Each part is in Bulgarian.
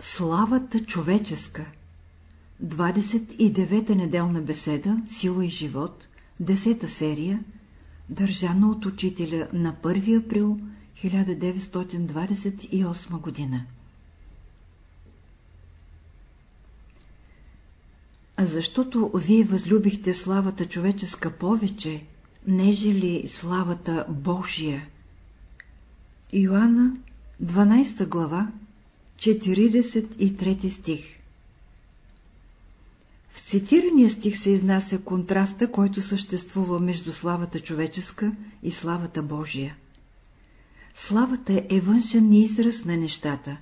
Славата човеческа 29-та неделна беседа Сила и живот 10-та серия Държана от учителя на 1 април 1928 година Защото вие възлюбихте славата човеческа повече, нежели славата Божия. Йоанна, 12 глава, 43 стих В цитирания стих се изнася контраста, който съществува между славата човеческа и славата Божия. Славата е външен израз на нещата.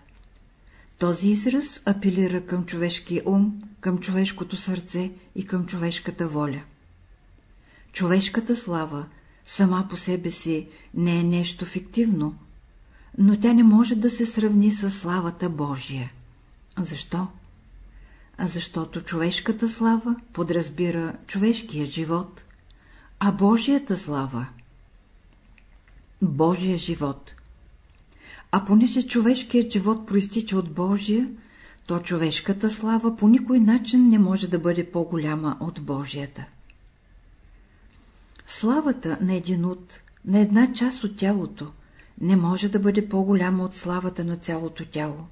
Този израз апелира към човешкия ум, към човешкото сърце и към човешката воля. Човешката слава сама по себе си не е нещо фиктивно, но тя не може да се сравни с славата Божия. Защо? Защото човешката слава подразбира човешкия живот, а Божията слава – Божия живот. А понеже човешкият живот проистича от Божия, то човешката слава по никой начин не може да бъде по-голяма от Божията. Славата на един от, на една част от тялото – не може да бъде по-голяма от славата на цялото тяло.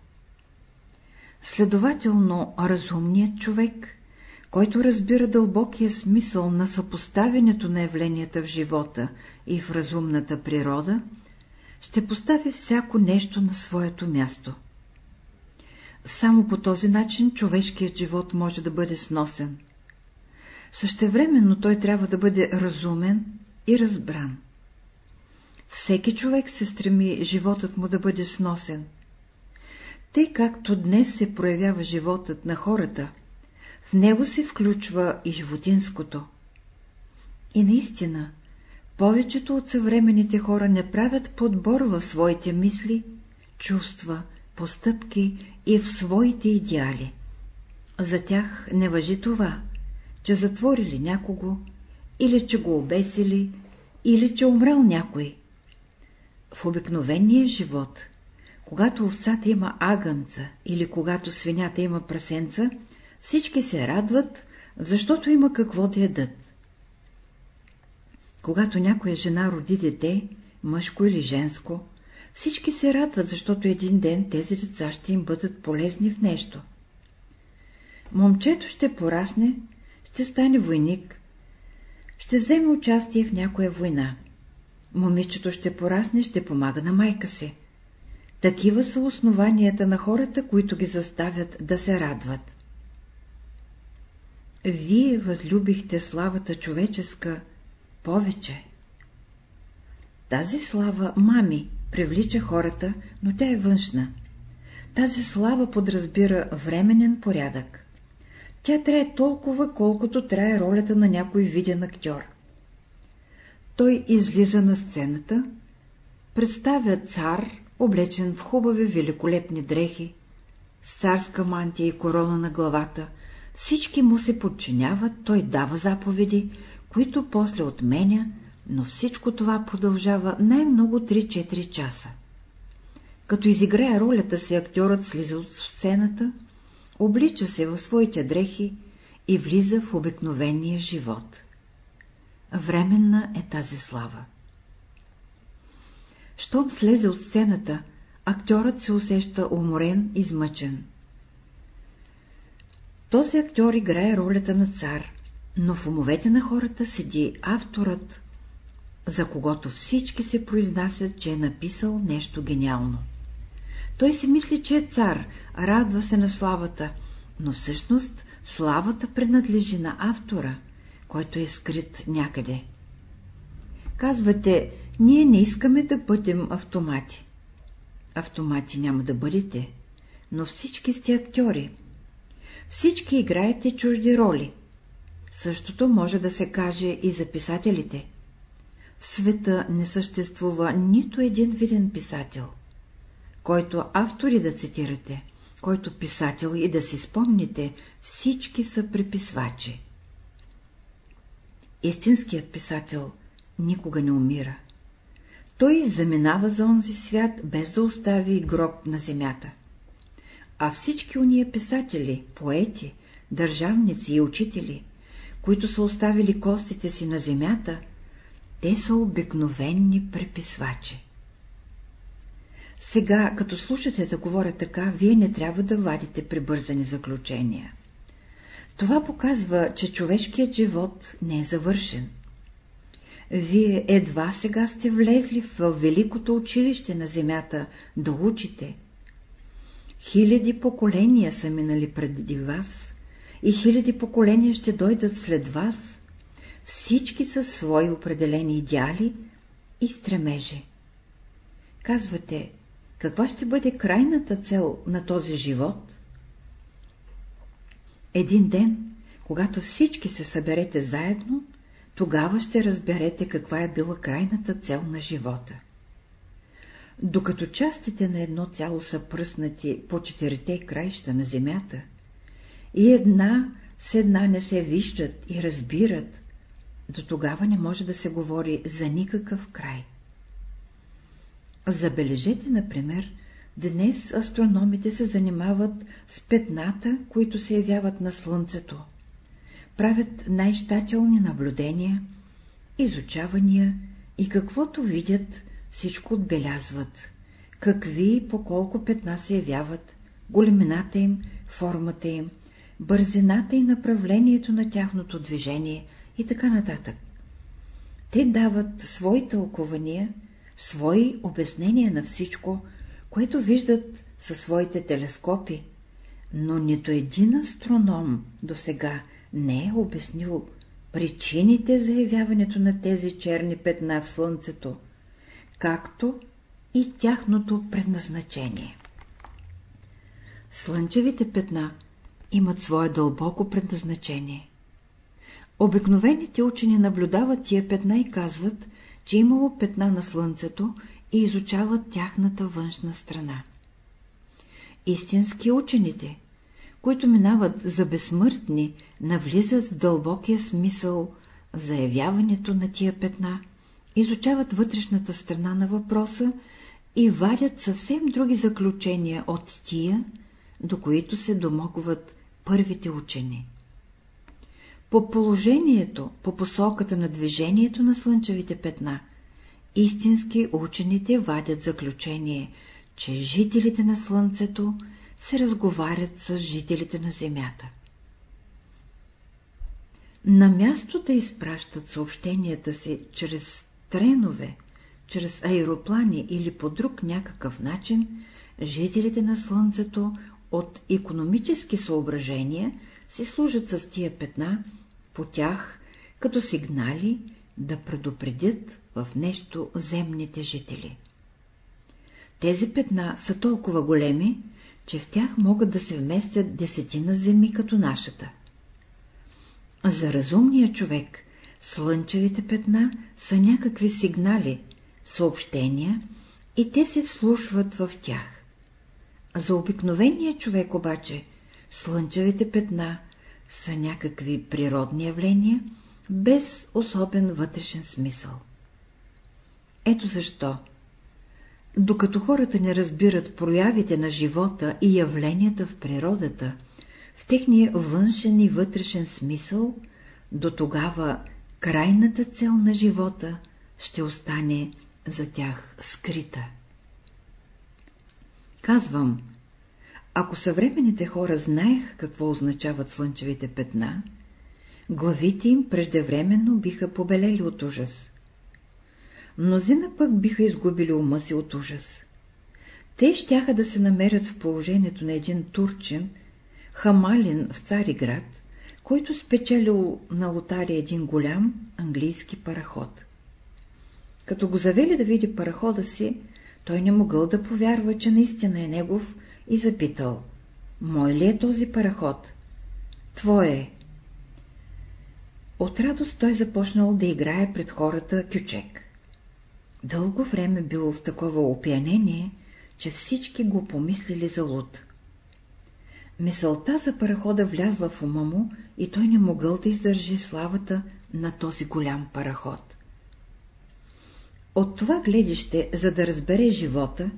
Следователно, разумният човек, който разбира дълбокия смисъл на съпоставянето на явленията в живота и в разумната природа, ще постави всяко нещо на своето място. Само по този начин човешкият живот може да бъде сносен. Същевременно той трябва да бъде разумен и разбран. Всеки човек се стреми животът му да бъде сносен. Тъй както днес се проявява животът на хората, в него се включва и животинското. И наистина, повечето от съвременните хора не правят подбор в своите мисли, чувства, постъпки и в своите идеали. За тях не въжи това, че затворили някого, или че го обесили, или че умрел някой. В обикновения живот, когато овцата има агънца или когато свинята има прасенца, всички се радват, защото има какво да ядат. Когато някоя жена роди дете, мъжко или женско, всички се радват, защото един ден тези деца ще им бъдат полезни в нещо. Момчето ще порасне, ще стане войник, ще вземе участие в някоя война момичето ще порасне, ще помага на майка си. Такива са основанията на хората, които ги заставят да се радват. Вие възлюбихте славата човеческа повече. Тази слава, мами, привлича хората, но тя е външна. Тази слава подразбира временен порядък. Тя трае толкова, колкото трае ролята на някой виден актьор той излиза на сцената, представя цар, облечен в хубави великолепни дрехи, с царска мантия и корона на главата, всички му се подчиняват, той дава заповеди, които после отменя, но всичко това продължава най-много 3-4 часа. Като изиграе ролята си, актьорът слиза от сцената, облича се в своите дрехи и влиза в обикновения живот временна е тази слава. Щом слезе от сцената, актьорът се усеща уморен, измъчен. Този актьор играе ролята на цар, но в умовете на хората седи авторът, за когото всички се произнасят, че е написал нещо гениално. Той си мисли, че е цар, радва се на славата, но всъщност славата принадлежи на автора – който е скрит някъде. Казвате, ние не искаме да бъдем автомати. Автомати няма да бъдете, но всички сте актьори. Всички играете чужди роли. Същото може да се каже и за писателите. В света не съществува нито един виден писател, който автори да цитирате, който писател и да си спомните, всички са преписвачи. Истинският писател никога не умира. Той заминава за онзи свят, без да остави гроб на земята. А всички уния писатели, поети, държавници и учители, които са оставили костите си на земята, те са обикновенни преписвачи. Сега, като слушате да говоря така, вие не трябва да вадите прибързани заключения. Това показва, че човешкият живот не е завършен. Вие едва сега сте влезли в великото училище на земята да учите. Хиляди поколения са минали преди вас и хиляди поколения ще дойдат след вас. Всички са свои определени идеали и стремежи. Казвате, каква ще бъде крайната цел на този живот? Един ден, когато всички се съберете заедно, тогава ще разберете каква е била крайната цел на живота. Докато частите на едно цяло са пръснати по четирите краища на земята, и една с една не се виждат и разбират, до тогава не може да се говори за никакъв край. Забележете, например, днес астрономите се занимават с петната, които се явяват на Слънцето. Правят най-щателни наблюдения, изучавания и каквото видят, всичко отбелязват. Какви и по колко петна се явяват, големината им, формата им, бързината и направлението на тяхното движение и така нататък. Те дават свои тълкования, свои обяснения на всичко, което виждат със своите телескопи, но нито един астроном до сега не е обяснил причините за явяването на тези черни петна в Слънцето, както и тяхното предназначение. Слънчевите петна имат свое дълбоко предназначение. Обикновените учени наблюдават тия петна и казват, че имало петна на Слънцето и изучават тяхната външна страна. Истински учените, които минават за безсмъртни, навлизат в дълбокия смисъл за явяването на тия петна, изучават вътрешната страна на въпроса и вадят съвсем други заключения от тия, до които се домогват първите учени. По положението, по посоката на движението на слънчевите петна, истински учените вадят заключение, че жителите на Слънцето се разговарят с жителите на Земята. На място да изпращат съобщенията си чрез тренове, чрез аероплани или по друг някакъв начин, жителите на Слънцето от економически съображения си служат с тия петна по тях като сигнали да предупредят в нещо земните жители. Тези петна са толкова големи, че в тях могат да се вместят десетина земи като нашата. За разумния човек слънчевите петна са някакви сигнали, съобщения и те се вслушват в тях. За обикновения човек обаче слънчевите петна са някакви природни явления, без особен вътрешен смисъл. Ето защо. Докато хората не разбират проявите на живота и явленията в природата, в техния външен и вътрешен смисъл, до тогава крайната цел на живота ще остане за тях скрита. Казвам, ако съвременните хора знаех какво означават слънчевите петна, главите им преждевременно биха побелели от ужас. Мнозина пък биха изгубили ума си от ужас. Те щяха да се намерят в положението на един турчен, хамалин в Цариград, който спечелил на лотария един голям английски параход. Като го завели да види парахода си, той не могъл да повярва, че наистина е негов и запитал. Мой ли е този параход? Твое. От радост той започнал да играе пред хората кючек. Дълго време бил в такова опиянение, че всички го помислили за луд. Мисълта за парахода влязла в ума му и той не могъл да издържи славата на този голям параход. От това гледище, за да разбере живота,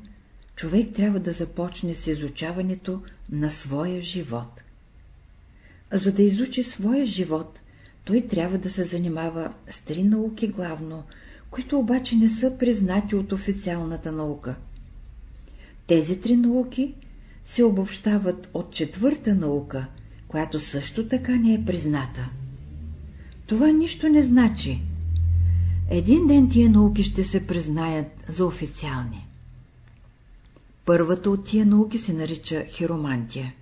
човек трябва да започне с изучаването на своя живот. За да изучи своя живот, той трябва да се занимава с три науки главно, които обаче не са признати от официалната наука. Тези три науки се обобщават от четвърта наука, която също така не е призната. Това нищо не значи. Един ден тия науки ще се признаят за официални. Първата от тия науки се нарича хиромантия.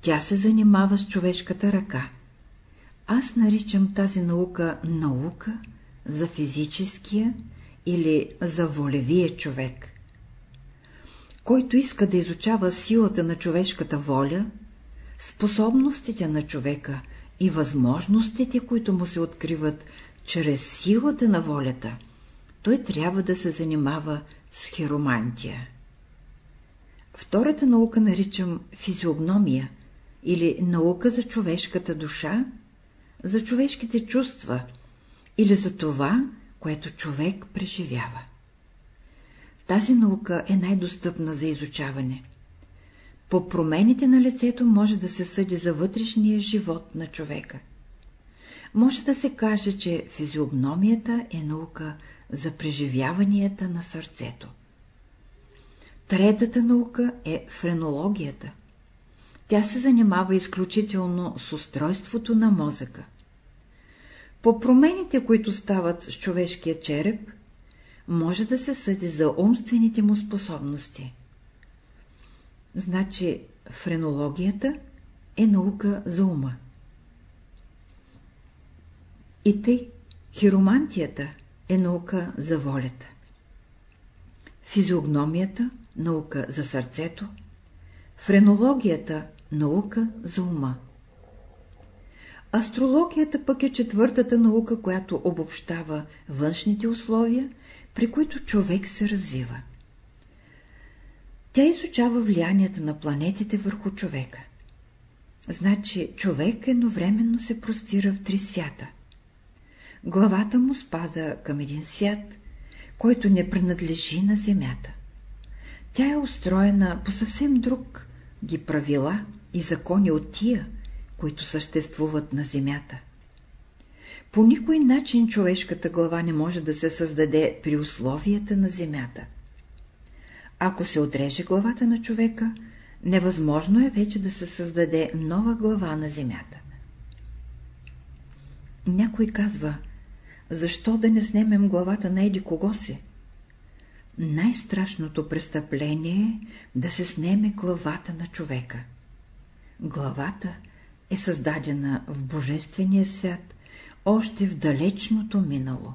Тя се занимава с човешката ръка. Аз наричам тази наука наука за физическия или за волевия човек. Който иска да изучава силата на човешката воля, способностите на човека и възможностите, които му се откриват чрез силата на волята, той трябва да се занимава с хиромантия. Втората наука наричам физиогномия или наука за човешката душа, за човешките чувства или за това, което човек преживява. Тази наука е най-достъпна за изучаване. По промените на лицето може да се съди за вътрешния живот на човека. Може да се каже, че физиогномията е наука за преживяванията на сърцето. Третата наука е френологията. Тя се занимава изключително с устройството на мозъка. По промените, които стават с човешкия череп, може да се съди за умствените му способности. Значи, френологията е наука за ума. И тъй, хиромантията е наука за волята. Физиогномията – наука за сърцето, френологията – наука за ума. Астрологията пък е четвъртата наука, която обобщава външните условия, при които човек се развива. Тя изучава влиянията на планетите върху човека. Значи човек едновременно се простира в три свята. Главата му спада към един свят, който не принадлежи на Земята. Тя е устроена по съвсем друг ги правила и закони от тия, които съществуват на Земята. По никой начин човешката глава не може да се създаде при условията на Земята. Ако се отреже главата на човека, невъзможно е вече да се създаде нова глава на Земята. Някой казва, защо да не снемем главата на еди кого си? Най-страшното престъпление е да се снеме главата на човека. Главата е създадена в Божествения свят, още в далечното минало.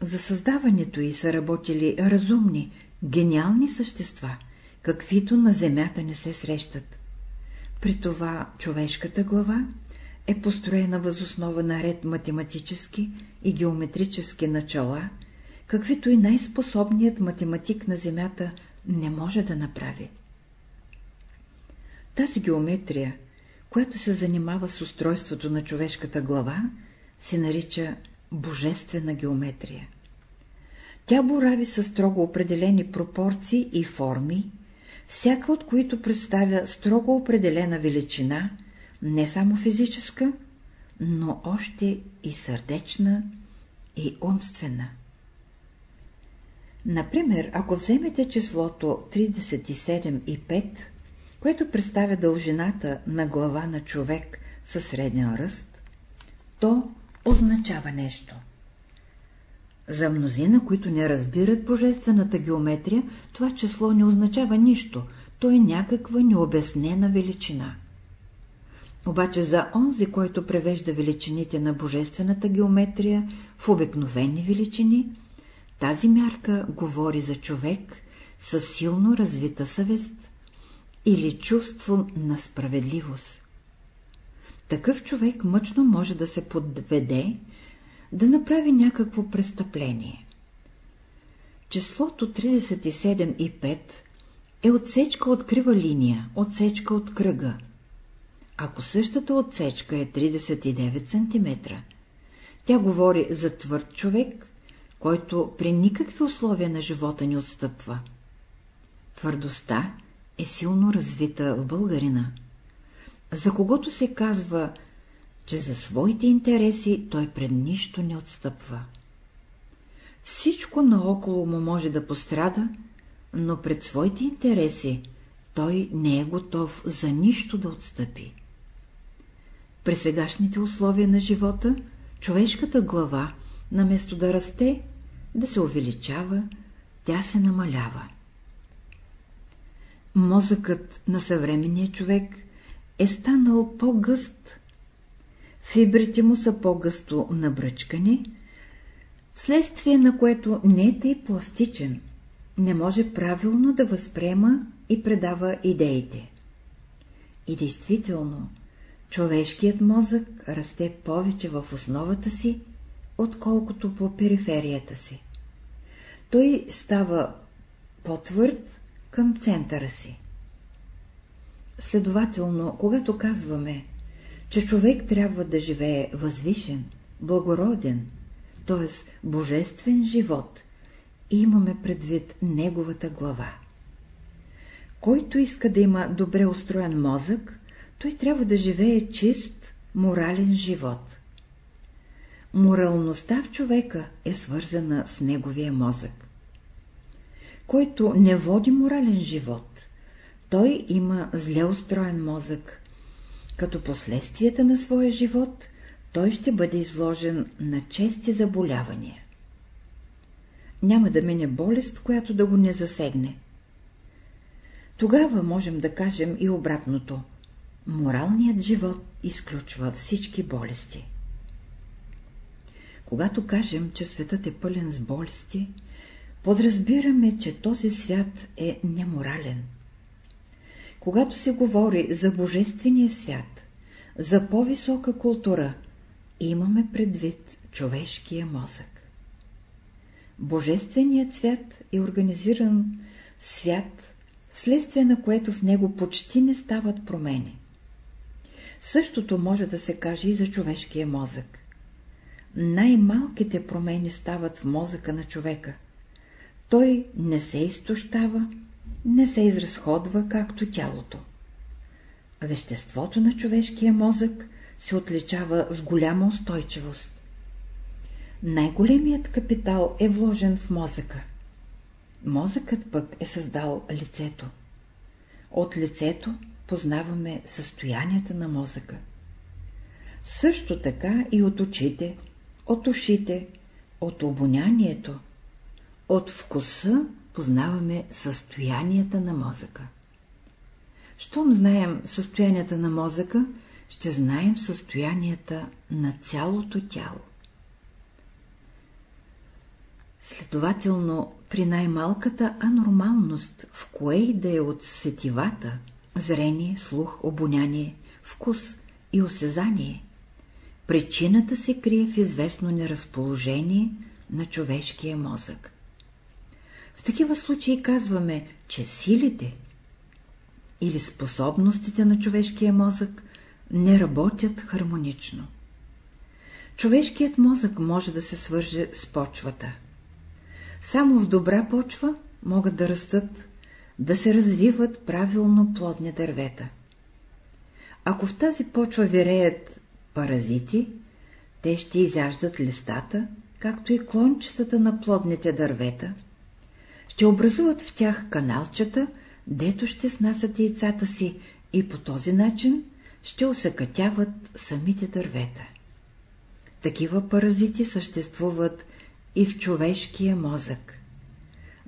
За създаването й са работили разумни, гениални същества, каквито на земята не се срещат. При това човешката глава е построена възоснова на ред математически и геометрически начала, каквито и най-способният математик на Земята не може да направи. Тази геометрия, която се занимава с устройството на човешката глава, се нарича божествена геометрия. Тя борави с строго определени пропорции и форми, всяка от които представя строго определена величина, не само физическа, но още и сърдечна и умствена. Например, ако вземете числото 37 и 5, което представя дължината на глава на човек със среден ръст, то означава нещо. За мнозина, които не разбират божествената геометрия, това число не означава нищо, то е някаква необяснена величина. Обаче за онзи, който превежда величините на божествената геометрия в обикновени величини, тази мярка говори за човек със силно развита съвест или чувство на справедливост. Такъв човек мъчно може да се подведе, да направи някакво престъпление. Числото 37 и 5 е отсечка от крива линия, отсечка от кръга. Ако същата отсечка е 39 см, тя говори за твърд човек, който при никакви условия на живота не отстъпва. Твърдостта е силно развита в българина. За когото се казва, че за своите интереси той пред нищо не отстъпва. Всичко наоколо му може да пострада, но пред своите интереси той не е готов за нищо да отстъпи. При сегашните условия на живота, човешката глава, наместо да расте, да се увеличава, тя се намалява. Мозъкът на съвременния човек е станал по-гъст. Фибрите му са по-гъсто набръчкани, следствие на което не е тъй пластичен, не може правилно да възприема и предава идеите. И действително, човешкият мозък расте повече в основата си, отколкото по периферията си. Той става по-твърд към центъра си. Следователно, когато казваме, че човек трябва да живее възвишен, благороден, т.е. божествен живот, имаме предвид неговата глава. Който иска да има добре устроен мозък, той трябва да живее чист, морален живот. Моралността в човека е свързана с неговия мозък. Който не води морален живот, той има зле устроен мозък. Като последствията на своя живот, той ще бъде изложен на чести заболявания. Няма да мине болест, която да го не засегне. Тогава можем да кажем и обратното. Моралният живот изключва всички болести. Когато кажем, че светът е пълен с болести, подразбираме, че този свят е неморален. Когато се говори за Божествения свят, за по-висока култура, имаме предвид човешкия мозък. Божественият свят е организиран свят, вследствие на което в него почти не стават промени. Същото може да се каже и за човешкия мозък. Най-малките промени стават в мозъка на човека. Той не се изтощава, не се изразходва както тялото. Веществото на човешкия мозък се отличава с голяма устойчивост. Най-големият капитал е вложен в мозъка. Мозъкът пък е създал лицето. От лицето познаваме състоянията на мозъка. Също така и от очите, от ушите, от обонянието, от вкуса познаваме състоянията на мозъка. Щом знаем състоянията на мозъка, ще знаем състоянията на цялото тяло. Следователно, при най-малката анормалност, в кое и да е от сетивата, зрение, слух, обоняние, вкус и осезание, причината се крие в известно неразположение на човешкия мозък. В такива случаи казваме, че силите или способностите на човешкия мозък не работят хармонично. Човешкият мозък може да се свърже с почвата. Само в добра почва могат да растат, да се развиват правилно плодни дървета. Ако в тази почва виреят паразити, те ще изяждат листата, както и клончетата на плодните дървета, ще образуват в тях каналчета, дето ще снасят яйцата си и по този начин ще усъкътяват самите дървета. Такива паразити съществуват и в човешкия мозък.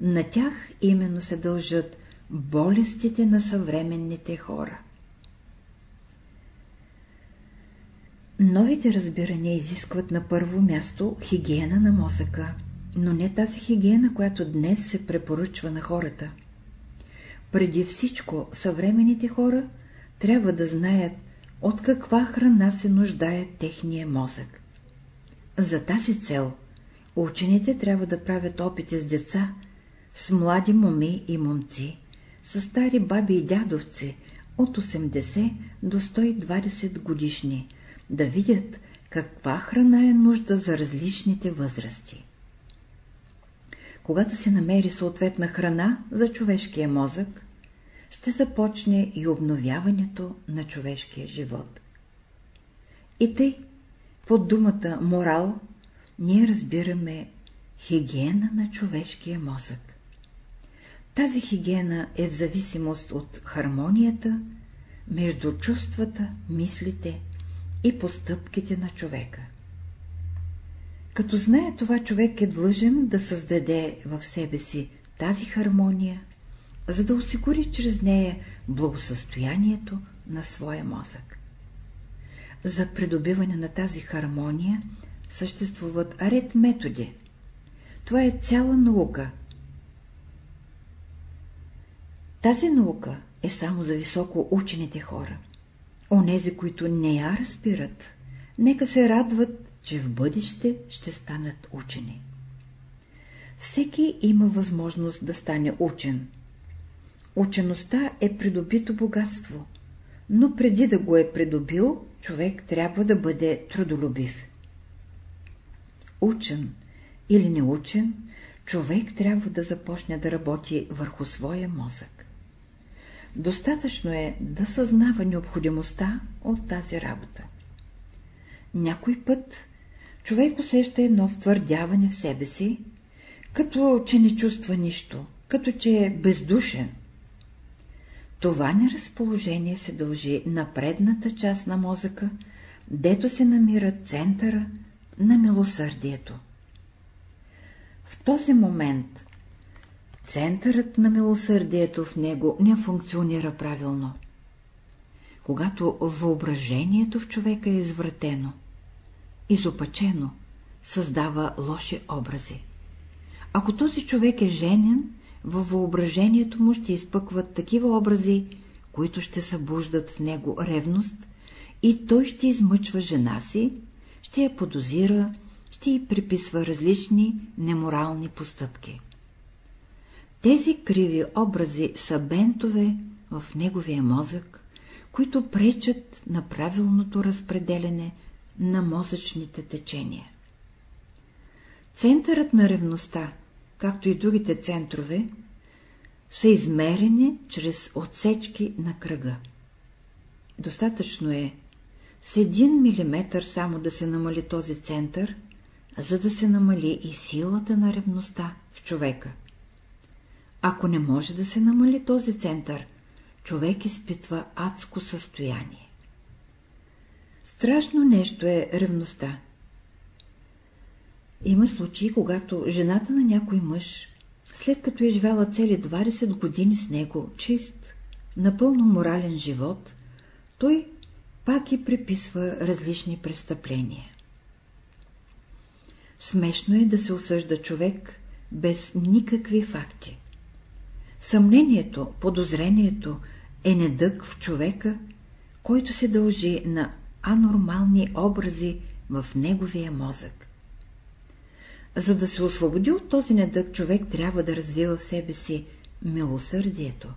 На тях именно се дължат болестите на съвременните хора. Новите разбирания изискват на първо място хигиена на мозъка, но не тази хигиена, която днес се препоръчва на хората. Преди всичко съвременните хора трябва да знаят от каква храна се нуждае техния мозък. За тази цел учените трябва да правят опити с деца, с млади моми и момци, с стари баби и дядовци от 80 до 120 годишни, да видят каква храна е нужда за различните възрасти. Когато се намери съответна храна за човешкия мозък, ще започне и обновяването на човешкия живот. И тъй, под думата морал, ние разбираме хигиена на човешкия мозък. Тази хигиена е в зависимост от хармонията между чувствата, мислите и постъпките на човека. Като знае това, човек е длъжен да създаде в себе си тази хармония, за да осигури чрез нея благосъстоянието на своя мозък. За придобиване на тази хармония съществуват ред методи. Това е цяла наука. Тази наука е само за високо учените хора. Онези, които не я разбират, нека се радват, че в бъдеще ще станат учени. Всеки има възможност да стане учен. Учеността е придобито богатство, но преди да го е придобил, човек трябва да бъде трудолюбив. Учен или неучен, човек трябва да започне да работи върху своя мозък. Достатъчно е да съзнава необходимостта от тази работа. Някой път човек усеща едно втвърдяване в себе си, като че не чувства нищо, като че е бездушен. Това неразположение се дължи на предната част на мозъка, дето се намира центъра на милосърдието. В този момент центърът на милосърдието в него не функционира правилно. Когато въображението в човека е извратено, изопачено, създава лоши образи. Ако този човек е женен, във въображението му ще изпъкват такива образи, които ще събуждат в него ревност и той ще измъчва жена си, ще я подозира, ще й приписва различни неморални постъпки. Тези криви образи са бентове в неговия мозък, които пречат на правилното разпределене на мозъчните течения. Центърът на ревността, както и другите центрове, са измерени чрез отсечки на кръга. Достатъчно е с един милиметър само да се намали този център, за да се намали и силата на ревността в човека. Ако не може да се намали този център, човек изпитва адско състояние. Страшно нещо е ревността. Има случаи, когато жената на някой мъж, след като е живяла цели 20 години с него, чист, напълно морален живот, той пак и приписва различни престъпления. Смешно е да се осъжда човек без никакви факти. Съмнението, подозрението е недък в човека, който се дължи на анормални образи в неговия мозък. За да се освободи от този недък, човек трябва да развива в себе си милосърдието.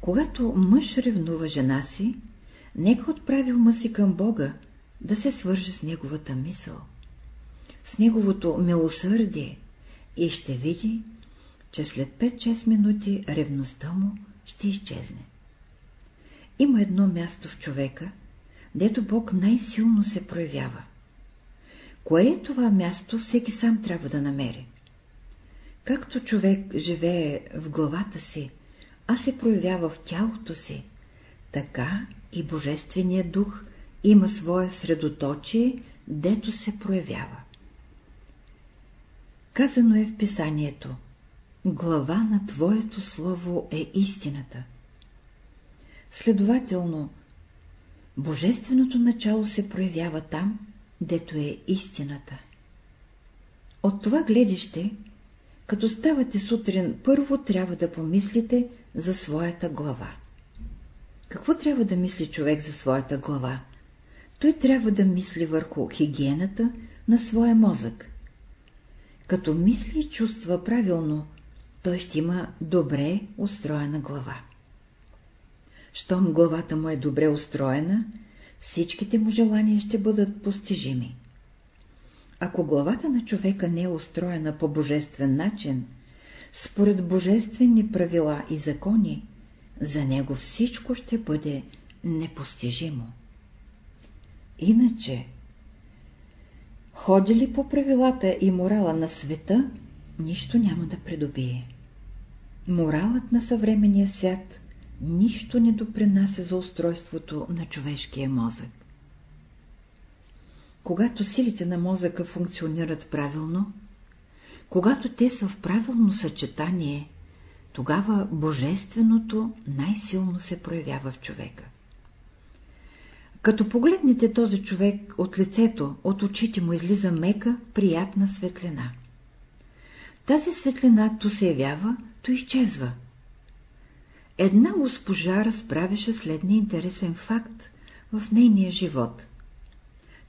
Когато мъж ревнува жена си, нека отправи ума си към Бога, да се свърже с неговата мисъл, с неговото милосърдие и ще види, че след 5-6 минути ревността му ще изчезне. Има едно място в човека, дето Бог най-силно се проявява. Кое е това място, всеки сам трябва да намери. Както човек живее в главата си, а се проявява в тялото си, така и Божественият дух има свое средоточие, дето се проявява. Казано е в писанието Глава на Твоето Слово е истината. Следователно, Божественото начало се проявява там, дето е истината. От това гледище, като ставате сутрин, първо трябва да помислите за своята глава. Какво трябва да мисли човек за своята глава? Той трябва да мисли върху хигиената на своя мозък. Като мисли и чувства правилно, той ще има добре устроена глава. Щом главата му е добре устроена, всичките му желания ще бъдат постижими. Ако главата на човека не е устроена по божествен начин, според божествени правила и закони, за него всичко ще бъде непостижимо. Иначе, ходи ли по правилата и морала на света, нищо няма да придобие. Моралът на съвременния свят нищо не допринася за устройството на човешкия мозък. Когато силите на мозъка функционират правилно, когато те са в правилно съчетание, тогава божественото най-силно се проявява в човека. Като погледнете този човек от лицето, от очите му излиза мека, приятна светлина. Тази светлина то се явява, то изчезва. Една госпожа разправяше следния интересен факт в нейния живот.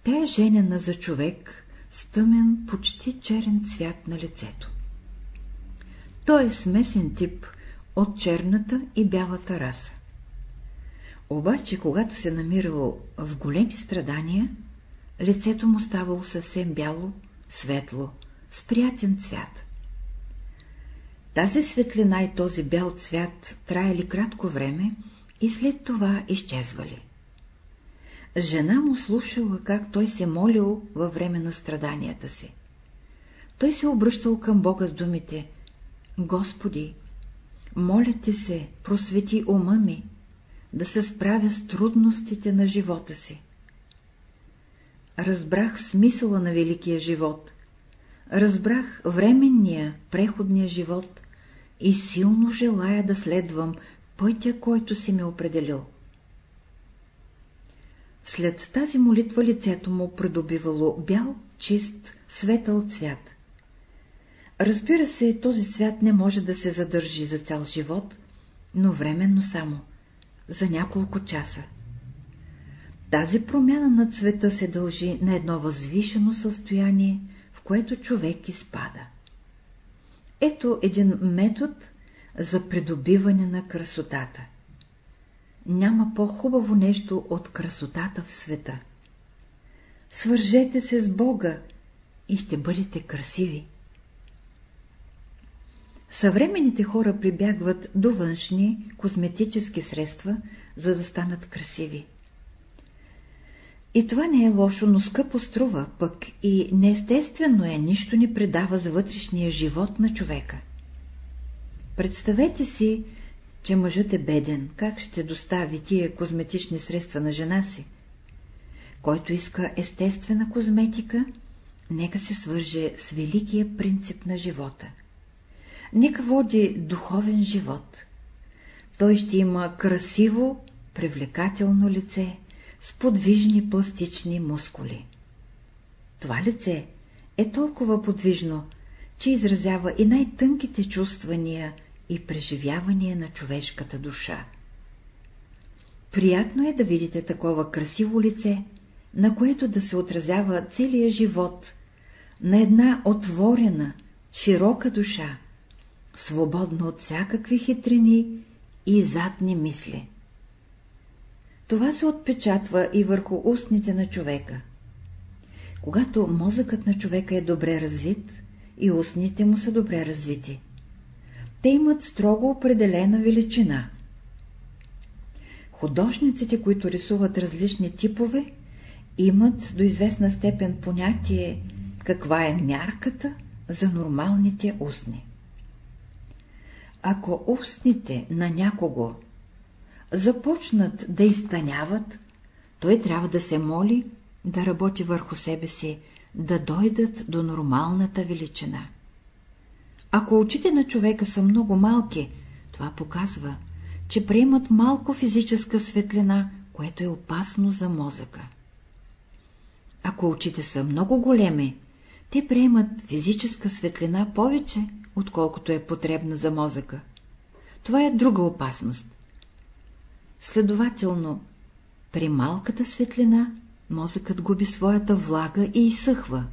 Тя е женена за човек с тъмен, почти черен цвят на лицето. Той е смесен тип от черната и бялата раса. Обаче, когато се намирало в големи страдания, лицето му ставало съвсем бяло, светло, с приятен цвят. Тази светлина и този бял цвят траяли кратко време и след това изчезвали. Жена му слушала как той се молил във време на страданията си. Той се обръщал към Бога с думите Господи, моля ти се, просвети ума ми, да се справя с трудностите на живота си. Разбрах смисъла на великия живот, разбрах временния, преходния живот и силно желая да следвам пътя, който си ми определил. След тази молитва лицето му придобивало бял, чист, светъл цвят. Разбира се, този цвят не може да се задържи за цял живот, но временно само, за няколко часа. Тази промяна на цвета се дължи на едно възвишено състояние, в което човек изпада. Ето един метод за придобиване на красотата. Няма по-хубаво нещо от красотата в света. Свържете се с Бога и ще бъдете красиви. Съвременните хора прибягват до външни козметически средства, за да станат красиви. И това не е лошо, но скъпо струва, пък и неестествено е, нищо не предава за вътрешния живот на човека. Представете си, че мъжът е беден, как ще достави тия козметични средства на жена си? Който иска естествена козметика, нека се свърже с великия принцип на живота. Нека води духовен живот. Той ще има красиво, привлекателно лице, с подвижни пластични мускули. Това лице е толкова подвижно, че изразява и най-тънките чувствания и преживявания на човешката душа. Приятно е да видите такова красиво лице, на което да се отразява целият живот, на една отворена, широка душа, свободна от всякакви хитрини и задни мисли. Това се отпечатва и върху устните на човека. Когато мозъкът на човека е добре развит, и устните му са добре развити. Те имат строго определена величина. Художниците, които рисуват различни типове, имат до известна степен понятие каква е мярката за нормалните устни. Ако устните на някого започнат да изтъняват, той трябва да се моли да работи върху себе си, да дойдат до нормалната величина. Ако очите на човека са много малки, това показва, че приемат малко физическа светлина, което е опасно за мозъка. Ако очите са много големи, те приемат физическа светлина повече, отколкото е потребна за мозъка. Това е друга опасност. Следователно, при малката светлина мозъкът губи своята влага и изсъхва.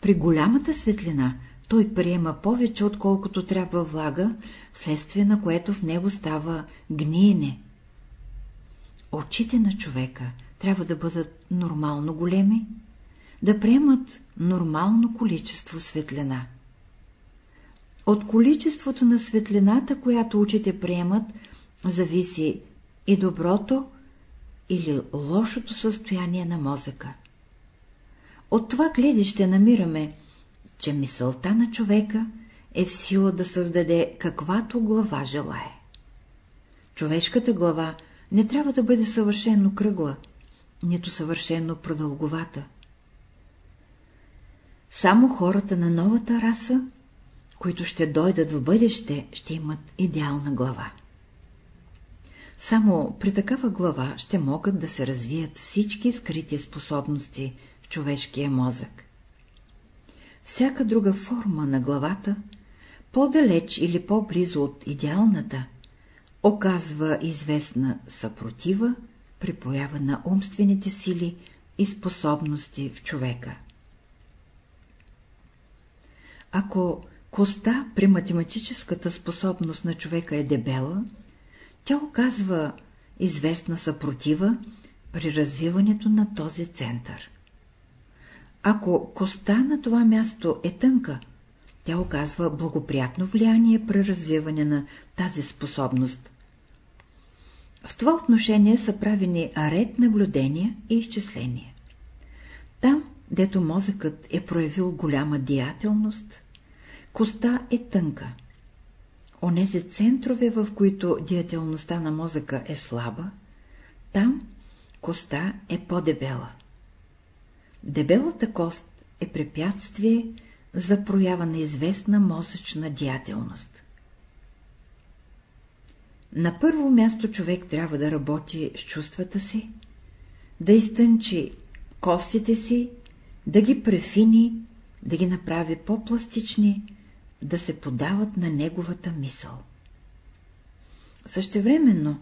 При голямата светлина той приема повече, отколкото трябва влага, следствие на което в него става гниене. Очите на човека трябва да бъдат нормално големи, да приемат нормално количество светлина. От количеството на светлината, която очите приемат, зависи и доброто или лошото състояние на мозъка. От това гледище намираме, че мисълта на човека е в сила да създаде каквато глава желае. Човешката глава не трябва да бъде съвършенно кръгла, нито съвършенно продълговата. Само хората на новата раса, които ще дойдат в бъдеще, ще имат идеална глава. Само при такава глава ще могат да се развият всички скрити способности в човешкия мозък. Всяка друга форма на главата, по-далеч или по-близо от идеалната, оказва известна съпротива при проява на умствените сили и способности в човека. Ако коста при математическата способност на човека е дебела, тя оказва известна съпротива при развиването на този център. Ако коста на това място е тънка, тя оказва благоприятно влияние при развиване на тази способност. В това отношение са правени ред наблюдения и изчисления. Там, дето мозъкът е проявил голяма деятелност, коста е тънка. Онези центрове, в които деятелността на мозъка е слаба, там коста е по-дебела. Дебелата кост е препятствие за проява на известна мозъчна деятелност. На първо място човек трябва да работи с чувствата си, да изтънчи костите си, да ги префини, да ги направи по-пластични, да се подават на неговата мисъл. Същевременно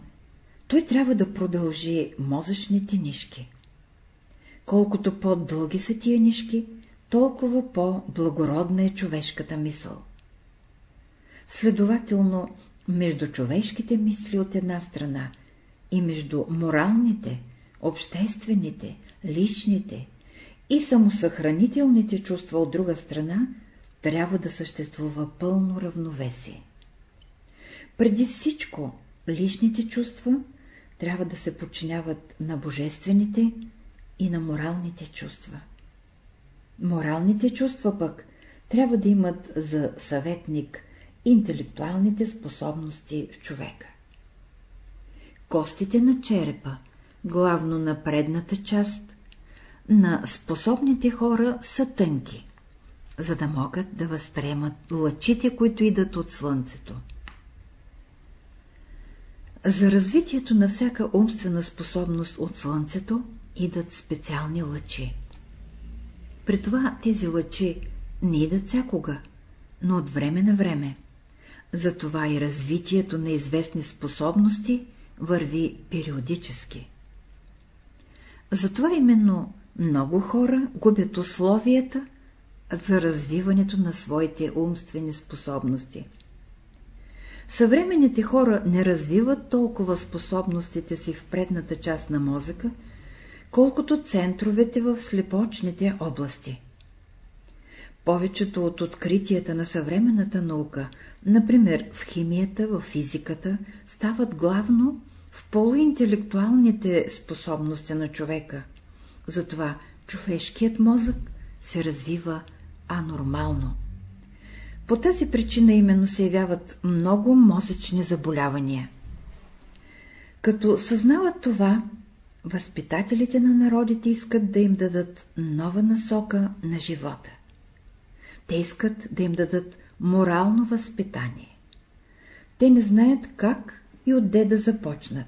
той трябва да продължи мозъчните нишки. Колкото по-дълги са тия нишки, толкова по-благородна е човешката мисъл. Следователно, между човешките мисли от една страна и между моралните, обществените, личните и самосъхранителните чувства от друга страна, трябва да съществува пълно равновесие. Преди всичко, личните чувства трябва да се подчиняват на божествените и на моралните чувства. Моралните чувства пък трябва да имат за съветник интелектуалните способности в човека. Костите на черепа, главно на предната част, на способните хора са тънки, за да могат да възприемат лъчите, които идат от слънцето. За развитието на всяка умствена способност от слънцето идат специални лъчи. При това тези лъчи не идат всякога, но от време на време. Затова и развитието на известни способности върви периодически. Затова именно много хора губят условията за развиването на своите умствени способности. Съвременните хора не развиват толкова способностите си в предната част на мозъка, колкото центровете в слепочните области. Повечето от откритията на съвременната наука, например в химията, в физиката, стават главно в полуинтелектуалните способности на човека. Затова човешкият мозък се развива анормално. По тази причина именно се явяват много мозъчни заболявания. Като съзнават това, възпитателите на народите искат да им дадат нова насока на живота. Те искат да им дадат морално възпитание. Те не знаят как и отде да започнат.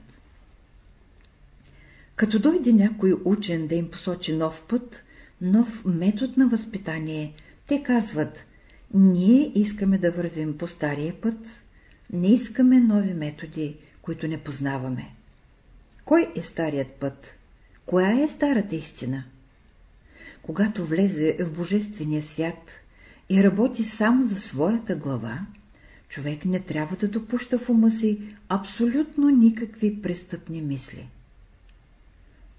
Като дойде някой учен да им посочи нов път, нов метод на възпитание, те казват, ние искаме да вървим по стария път, не искаме нови методи, които не познаваме. Кой е старият път? Коя е старата истина? Когато влезе в Божествения свят и работи само за своята глава, човек не трябва да допуща в ума си абсолютно никакви престъпни мисли.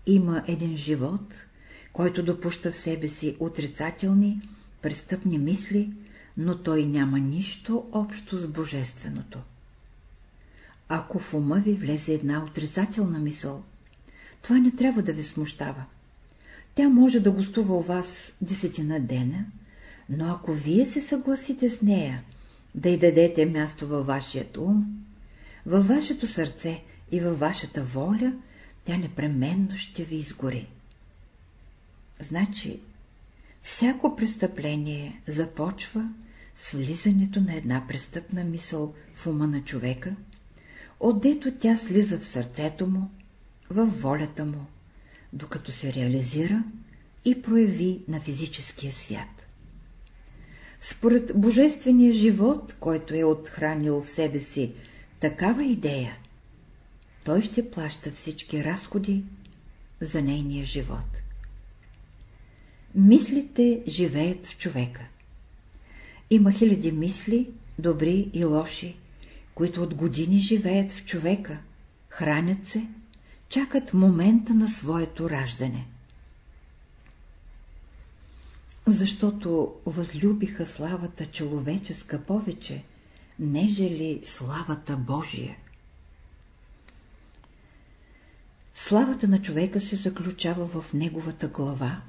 Има един живот, който допуща в себе си отрицателни, престъпни мисли, но той няма нищо общо с Божественото. Ако в ума ви влезе една отрицателна мисъл, това не трябва да ви смущава. Тя може да гостува у вас десетина дена, но ако вие се съгласите с нея да й дадете място във вашият ум, във вашето сърце и във вашата воля, тя непременно ще ви изгори. Значи, всяко престъпление започва с влизането на една престъпна мисъл в ума на човека, отдето тя слиза в сърцето му, в волята му, докато се реализира и прояви на физическия свят. Според божествения живот, който е отхранил в себе си такава идея, той ще плаща всички разходи за нейния живот. Мислите живеят в човека. Има хиляди мисли, добри и лоши, които от години живеят в човека, хранят се, чакат момента на своето раждане. Защото възлюбиха славата човеческа повече, нежели славата Божия. Славата на човека се заключава в неговата глава,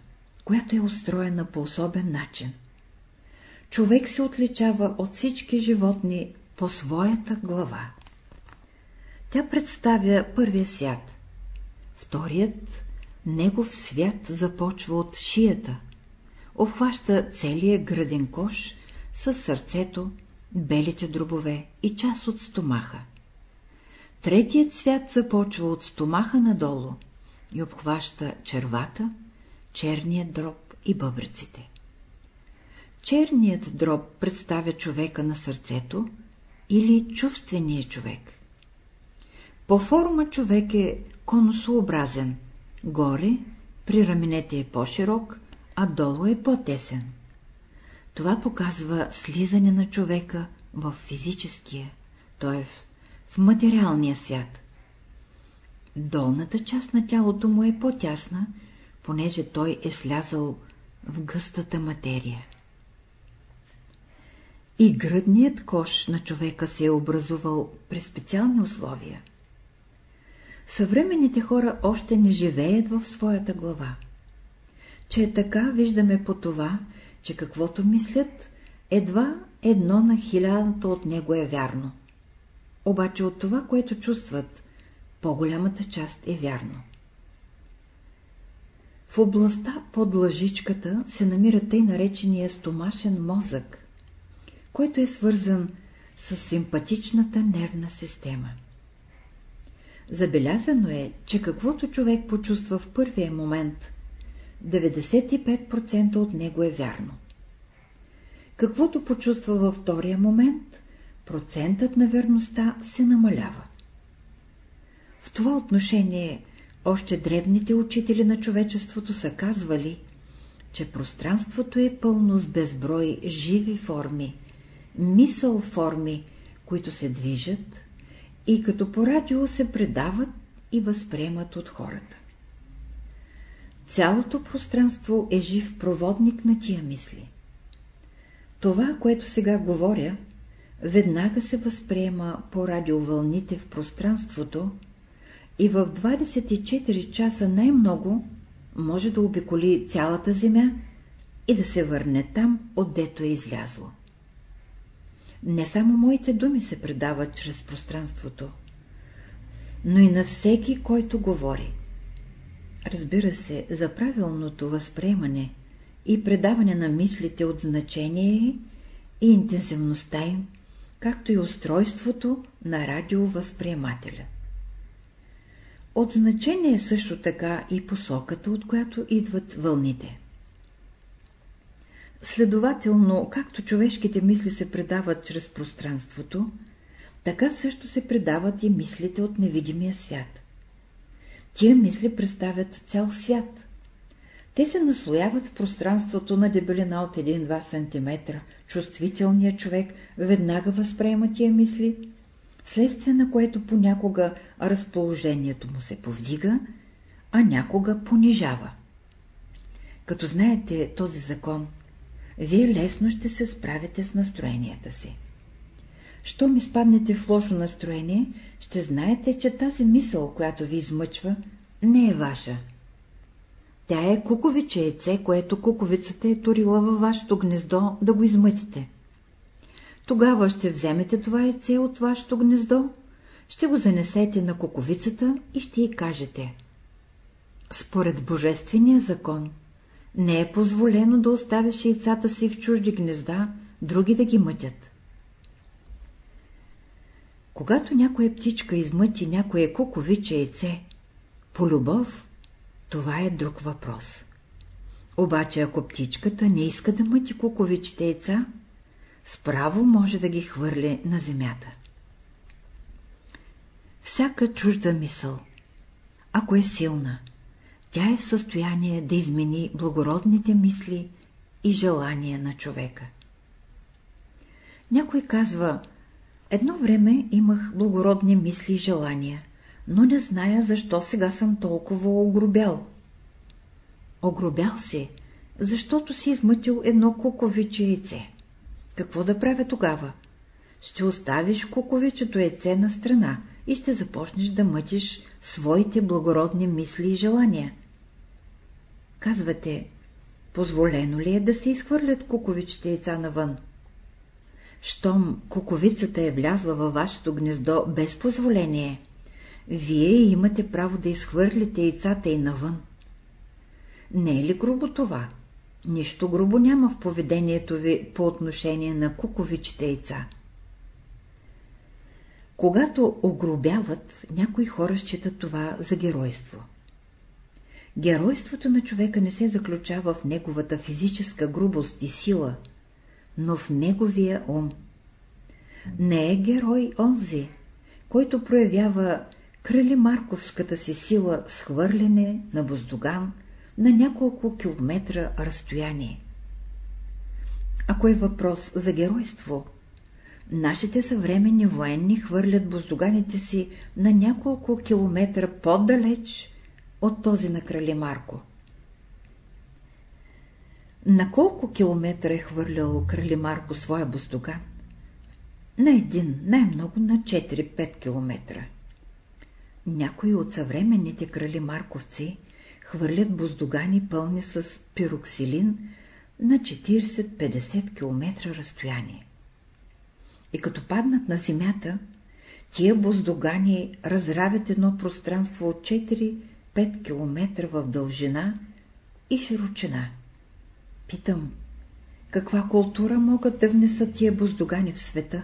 която е устроена по особен начин. Човек се отличава от всички животни по своята глава. Тя представя първия свят. Вторият, негов свят започва от шията, обхваща целия граден кош с сърцето, белите дробове и част от стомаха. Третият свят започва от стомаха надолу и обхваща червата, черният дроб и бъбреците. Черният дроб представя човека на сърцето или чувствения човек. По форма човек е конусообразен, горе при раменете е по-широк, а долу е по-тесен. Това показва слизане на човека в физическия, т.е. в материалния свят. Долната част на тялото му е по-тясна, понеже той е слязал в гъстата материя. И гръдният кош на човека се е образувал при специални условия. Съвременните хора още не живеят в своята глава. Че е така, виждаме по това, че каквото мислят, едва едно на хилядата от него е вярно. Обаче от това, което чувстват, по-голямата част е вярно. В областта под лъжичката се намира тъй наречения стомашен мозък, който е свързан с симпатичната нервна система. Забелязано е, че каквото човек почувства в първия момент, 95% от него е вярно. Каквото почувства във втория момент, процентът на верността се намалява. В това отношение още древните учители на човечеството са казвали, че пространството е пълно с безброй живи форми, мисъл форми, които се движат и като по радио се предават и възприемат от хората. Цялото пространство е жив проводник на тия мисли. Това, което сега говоря, веднага се възприема по радиовълните в пространството и в 24 часа най-много може да обиколи цялата Земя и да се върне там, отдето е излязло. Не само моите думи се предават чрез пространството, но и на всеки, който говори. Разбира се, за правилното възприемане и предаване на мислите от значение и интензивността им, както и устройството на радиовъзприемателя. От значение е също така и посоката, от която идват вълните. Следователно, както човешките мисли се предават чрез пространството, така също се предават и мислите от невидимия свят. Тия мисли представят цял свят. Те се наслояват в пространството на дебелина от 1-2 см. Чувствителният човек веднага възприема тия мисли, вследствие на което понякога разположението му се повдига, а някога понижава. Като знаете този закон, вие лесно ще се справите с настроенията си. Щом изпаднете в лошо настроение, ще знаете, че тази мисъл, която ви измъчва, не е ваша. Тя е куковиче яйце, което куковицата е турила във вашето гнездо да го измътите. Тогава ще вземете това яйце от вашето гнездо, ще го занесете на куковицата и ще й кажете. Според Божествения закон, не е позволено да оставяш яйцата си в чужди гнезда, други да ги мътят. Когато някоя птичка измъти някое куковиче яйце, по любов, това е друг въпрос. Обаче ако птичката не иска да мъти куковичите яйца, справо може да ги хвърли на земята. Всяка чужда мисъл, ако е силна, тя е в състояние да измени благородните мисли и желания на човека. Някой казва, едно време имах благородни мисли и желания, но не зная защо сега съм толкова огробял. Огробял се, защото си измътил едно куковиче яйце. Какво да правя тогава? Ще оставиш куковичето яйце на страна и ще започнеш да мътиш своите благородни мисли и желания. Казвате, позволено ли е да се изхвърлят куковичите яйца навън? Щом куковицата е влязла във вашето гнездо без позволение, вие имате право да изхвърлите яйцата и навън. Не е ли грубо това? Нищо грубо няма в поведението ви по отношение на куковичите яйца. Когато огробяват, някои хора считат това за геройство. Геройството на човека не се заключава в неговата физическа грубост и сила, но в неговия ум. Не е герой онзи, който проявява крали Марковската си сила с хвърляне на Боздоган на няколко километра разстояние. Ако е въпрос за геройство, нашите съвременни военни хвърлят боздоганите си на няколко километра по-далеч от този на крали Марко. На колко километра е хвърлял крали Марко своя боздоган? На един, най-много на 4-5 километра. Някои от съвременните крали Марковци хвърлят боздогани пълни с пироксилин на 40-50 км разстояние. И като паднат на земята, тия боздогани разравят едно пространство от 4-5 км в дължина и широчина. Питам, каква култура могат да внесат тия боздогани в света?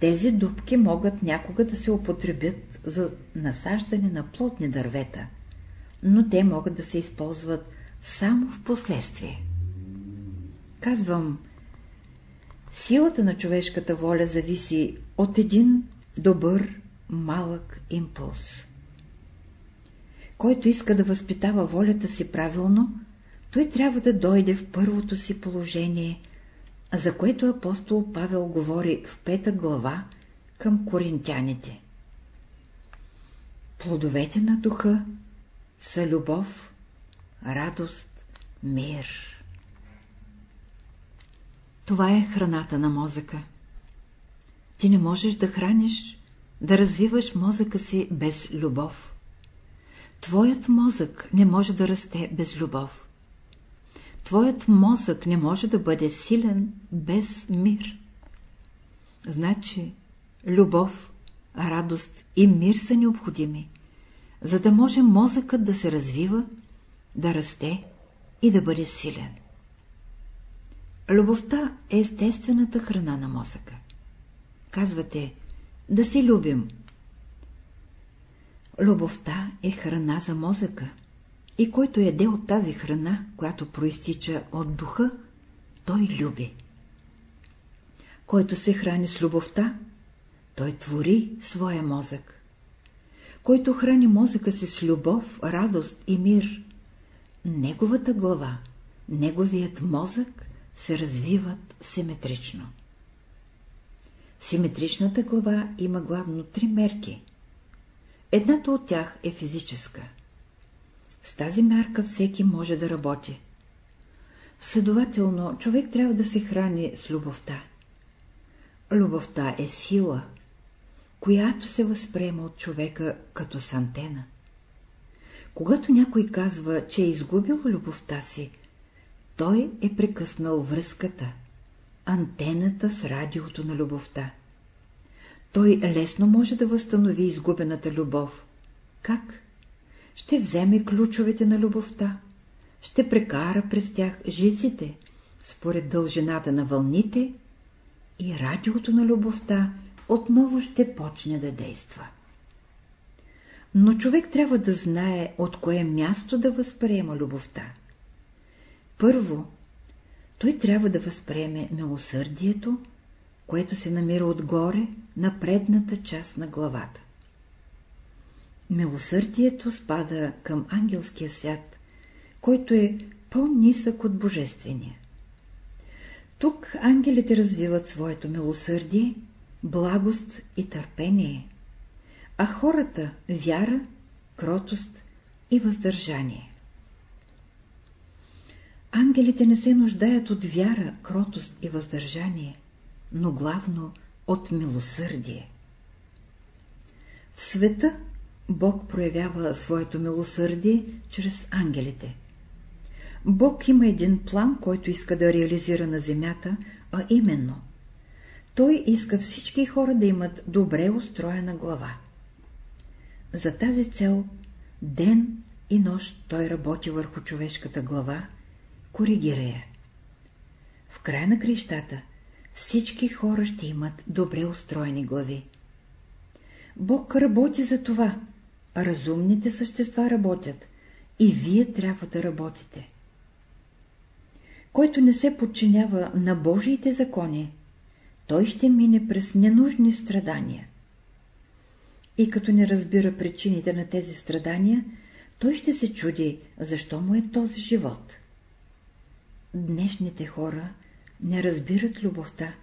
Тези дубки могат някога да се употребят за насаждане на плотни дървета, но те могат да се използват само в последствие. Казвам, силата на човешката воля зависи от един добър, малък импулс. Който иска да възпитава волята си правилно, той трябва да дойде в първото си положение, за което апостол Павел говори в пета глава към коринтяните. Плодовете на духа са любов, радост, мир. Това е храната на мозъка. Ти не можеш да храниш, да развиваш мозъка си без любов. Твоят мозък не може да расте без любов. Твоят мозък не може да бъде силен без мир. Значи, любов, радост и мир са необходими, за да може мозъкът да се развива, да расте и да бъде силен. Любовта е естествената храна на мозъка. Казвате, да се любим. Любовта е храна за мозъка и който яде от тази храна, която проистича от духа, той люби. Който се храни с любовта, той твори своя мозък. Който храни мозъка си с любов, радост и мир, неговата глава, неговият мозък се развиват симетрично. Симетричната глава има главно три мерки. Едната от тях е физическа – С тази мярка всеки може да работи. Следователно, човек трябва да се храни с любовта. Любовта е сила, която се възприема от човека като с антена. Когато някой казва, че е изгубил любовта си, той е прекъснал връзката, антената с радиото на любовта. Той лесно може да възстанови изгубената любов. Как? Ще вземе ключовете на любовта, ще прекара през тях жиците, според дължината на вълните и радиото на любовта отново ще почне да действа. Но човек трябва да знае от кое място да възприема любовта. Първо, той трябва да възприеме милосърдието, което се намира отгоре на предната част на главата. Милосърдието спада към ангелския свят, който е по-нисък от божествения. Тук ангелите развиват своето милосърдие, благост и търпение, а хората – вяра, кротост и въздържание. Ангелите не се нуждаят от вяра, кротост и въздържание, но главно от милосърдие. В света Бог проявява своето милосърдие чрез ангелите. Бог има един план, който иска да реализира на земята, а именно Той иска всички хора да имат добре устроена глава. За тази цел ден и нощ Той работи върху човешката глава, коригира я. В края на крещата всички хора ще имат добре устроени глави. Бог работи за това, разумните същества работят, и вие трябва да работите. Който не се подчинява на Божиите закони, той ще мине през ненужни страдания. И като не разбира причините на тези страдания, той ще се чуди, защо му е този живот. Днешните хора не разбират любовта,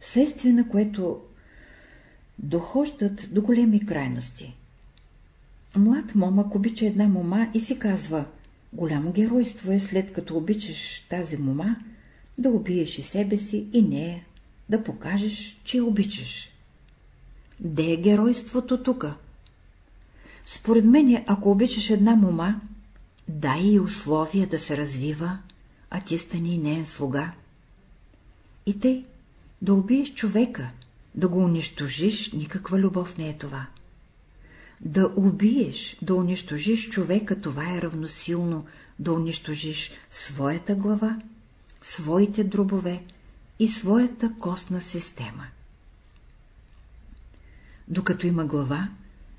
следствие на което дохождат до големи крайности. Млад момък обича една мома и си казва, голямо геройство е след като обичаш тази мома, да убиеш и себе си и нея, да покажеш, че обичаш. Де е геройството тука? Според мен, ако обичаш една мома, дай и условия да се развива, а ти стани неен слуга. И тъй, да убиеш човека, да го унищожиш, никаква любов не е това. Да убиеш, да унищожиш човека, това е равносилно да унищожиш своята глава, своите дробове и своята костна система. Докато има глава,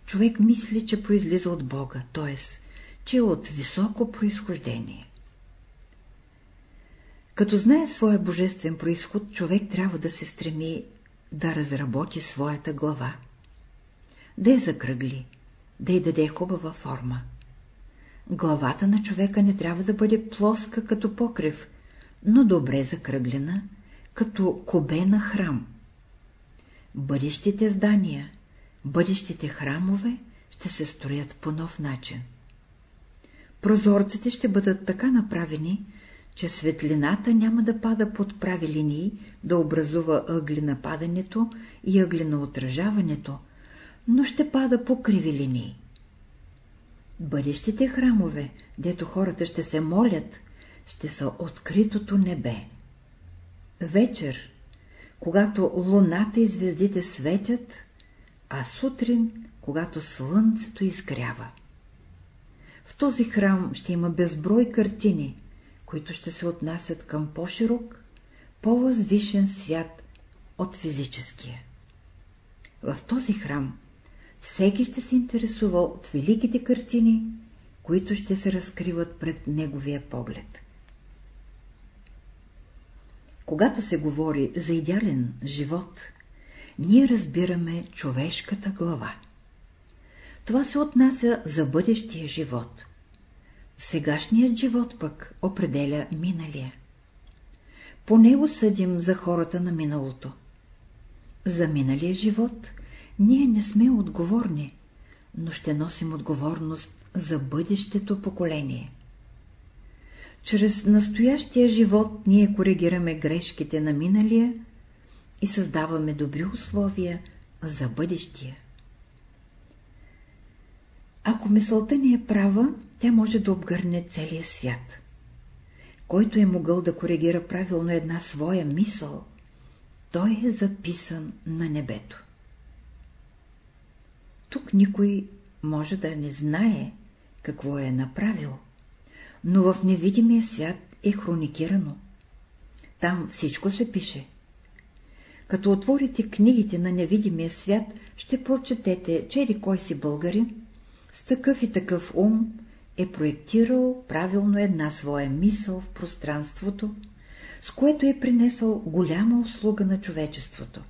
човек мисли, че произлиза от Бога, т.е. че е от високо происхождение. Като знае своя божествен происход, човек трябва да се стреми да разработи своята глава, да я закръгли, да й даде хубава форма. Главата на човека не трябва да бъде плоска като покрив, но добре закръглена, като кобе на храм. Бъдещите здания, бъдещите храмове ще се строят по нов начин. Прозорците ще бъдат така направени, че светлината няма да пада под прави линии, да образува ъгли на падането и ъгли на отражаването, но ще пада по криви линии. Бъдещите храмове, дето хората ще се молят, ще са откритото небе. Вечер, когато луната и звездите светят, а сутрин, когато слънцето изгрява. В този храм ще има безброй картини, които ще се отнасят към по-широк, по-възвишен свят от физическия. В този храм всеки ще се интересува от великите картини, които ще се разкриват пред неговия поглед. Когато се говори за идеален живот, ние разбираме човешката глава. Това се отнася за бъдещия живот. Сегашният живот пък определя миналия. По него съдим за хората на миналото. За миналия живот ние не сме отговорни, но ще носим отговорност за бъдещето поколение. Чрез настоящия живот ние коригираме грешките на миналия и създаваме добри условия за бъдещия. Ако мисълта ни е права, тя може да обгърне целия свят. Който е могъл да коригира правилно една своя мисъл, той е записан на небето. Тук никой може да не знае какво е направил, но в невидимия свят е хроникирано. Там всичко се пише. Като отворите книгите на невидимия свят, ще прочетете, че или кой си българин, с такъв и такъв ум е проектирал правилно една своя мисъл в пространството, с което е принесъл голяма услуга на човечеството.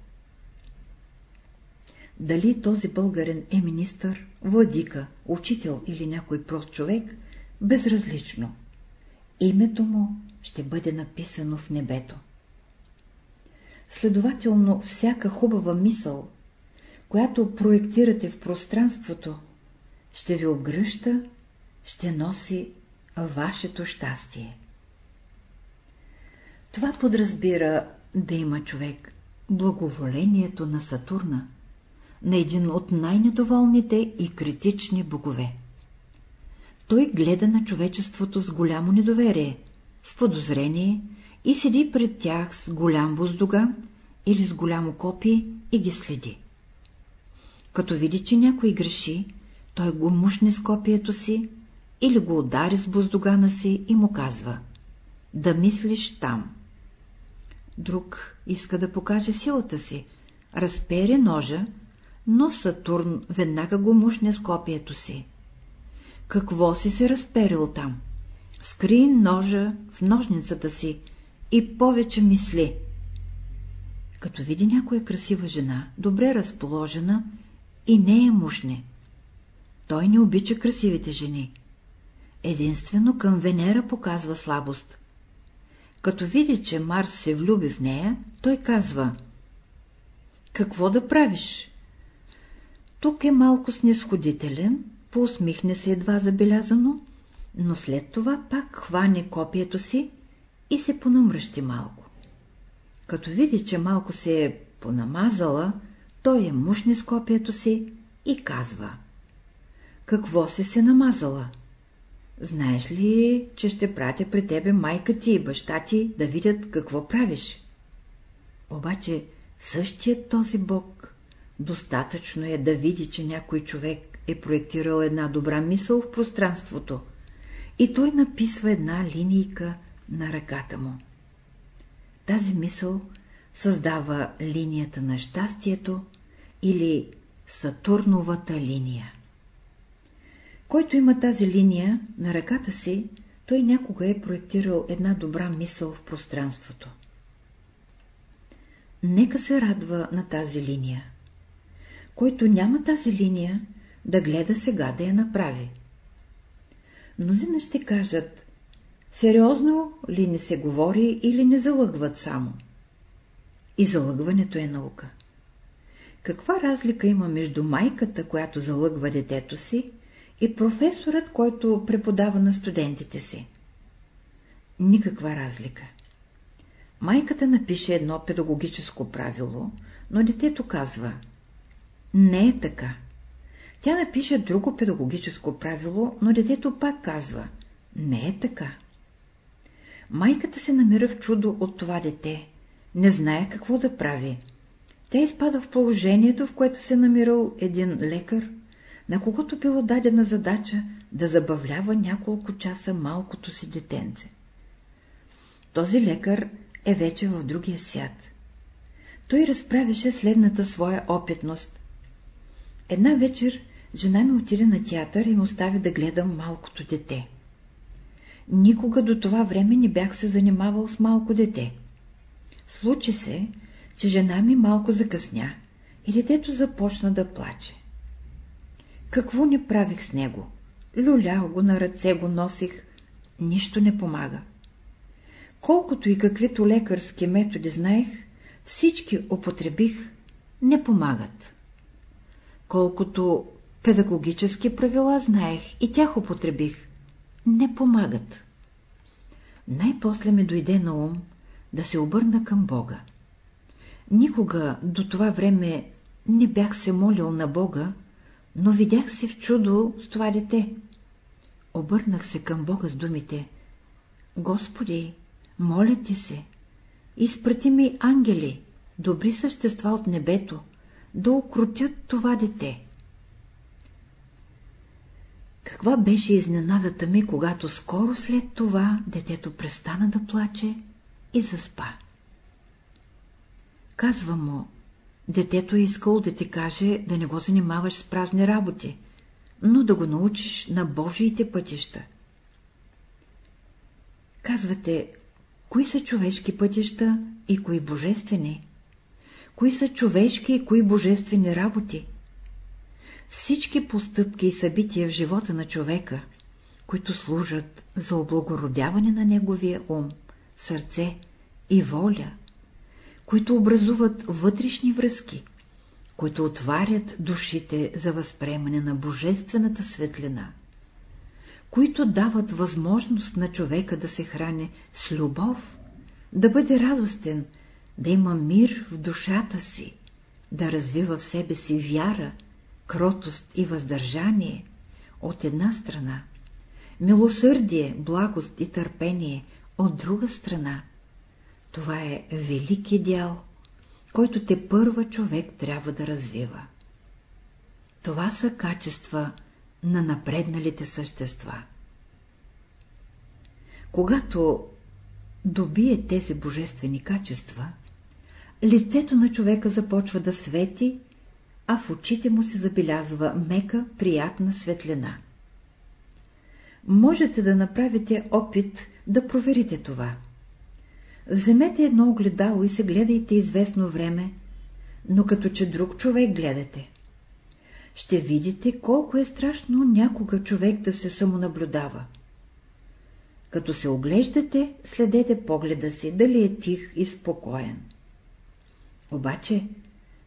Дали този българин е министър, владика, учител или някой прост човек, безразлично. Името му ще бъде написано в небето. Следователно, всяка хубава мисъл, която проектирате в пространството, ще ви обгръща, ще носи вашето щастие. Това подразбира да има човек благоволението на Сатурна, на един от най-недоволните и критични богове. Той гледа на човечеството с голямо недоверие, с подозрение и седи пред тях с голям буздоган или с голямо копие и ги следи. Като види, че някой греши, той го мушне с копието си или го удари с буздогана си и му казва — да мислиш там. Друг иска да покаже силата си, разпере ножа, но Сатурн веднага го мушне с копието си. Какво си се разперил там? Скри ножа в ножницата си и повече мисли. Като види някоя красива жена, добре разположена, и не е мушне. Той не обича красивите жени. Единствено към Венера показва слабост. Като види, че Марс се влюби в нея, той казва — какво да правиш? Тук е малко снисходителен, поусмихне се едва забелязано, но след това пак хване копието си и се понамръщи малко. Като види, че малко се е понамазала, той е мушне с копието си и казва — какво си се намазала? Знаеш ли, че ще пратя при тебе майка ти и баща ти да видят какво правиш? Обаче същият този Бог достатъчно е да види, че някой човек е проектирал една добра мисъл в пространството и той написва една линийка на ръката му. Тази мисъл създава линията на щастието или Сатурновата линия. Който има тази линия на ръката си, той някога е проектирал една добра мисъл в пространството. Нека се радва на тази линия. Който няма тази линия, да гледа сега да я направи. Мнозина ще кажат, сериозно ли не се говори или не залъгват само? И залъгването е наука. Каква разлика има между майката, която залъгва детето си, и професорът, който преподава на студентите си. Никаква разлика. Майката напише едно педагогическо правило, но детето казва «Не е така». Тя напише друго педагогическо правило, но детето пак казва «Не е така». Майката се намира в чудо от това дете, не знае какво да прави. Тя изпада в положението, в което се намирал един лекар, на когото било дадена задача да забавлява няколко часа малкото си детенце. Този лекар е вече в другия свят. Той разправяше следната своя опитност. Една вечер жена ми отиде на театър и ме остави да гледам малкото дете. Никога до това време не бях се занимавал с малко дете. Случи се, че жена ми малко закъсня и детето започна да плаче. Какво не правих с него? Люлял го на ръце, го носих. Нищо не помага. Колкото и каквито лекарски методи знаех, всички употребих, не помагат. Колкото Педагогически правила знаех и тях употребих. Не помагат. Най-после ми дойде на ум да се обърна към Бога. Никога до това време не бях се молил на Бога, но видях се в чудо с това дете. Обърнах се към Бога с думите. Господи, моля ти се, изпрати ми ангели, добри същества от небето, да укротят това дете. Каква беше изненадата ми, когато скоро след това детето престана да плаче и заспа. Казва му, детето е искало да ти каже да не го занимаваш с празни работи, но да го научиш на Божиите пътища. Казвате, кои са човешки пътища и кои божествени? Кои са човешки и кои божествени работи? Всички постъпки и събития в живота на човека, които служат за облагородяване на неговия ум, сърце и воля, които образуват вътрешни връзки, които отварят душите за възприемане на божествената светлина, които дават възможност на човека да се храни с любов, да бъде радостен, да има мир в душата си, да развива в себе си вяра, кротост и въздържание, от една страна, милосърдие, благост и търпение, от друга страна. Това е велик идеал, който те първа човек трябва да развива. Това са качества на напредналите същества. Когато добие тези божествени качества, лицето на човека започва да свети, а в очите му се забелязва мека, приятна светлина. Можете да направите опит да проверите това. Вземете едно огледало и се гледайте известно време, но като че друг човек гледате. Ще видите колко е страшно някога човек да се самонаблюдава. Като се оглеждате, следете погледа си, дали е тих и спокоен. Обаче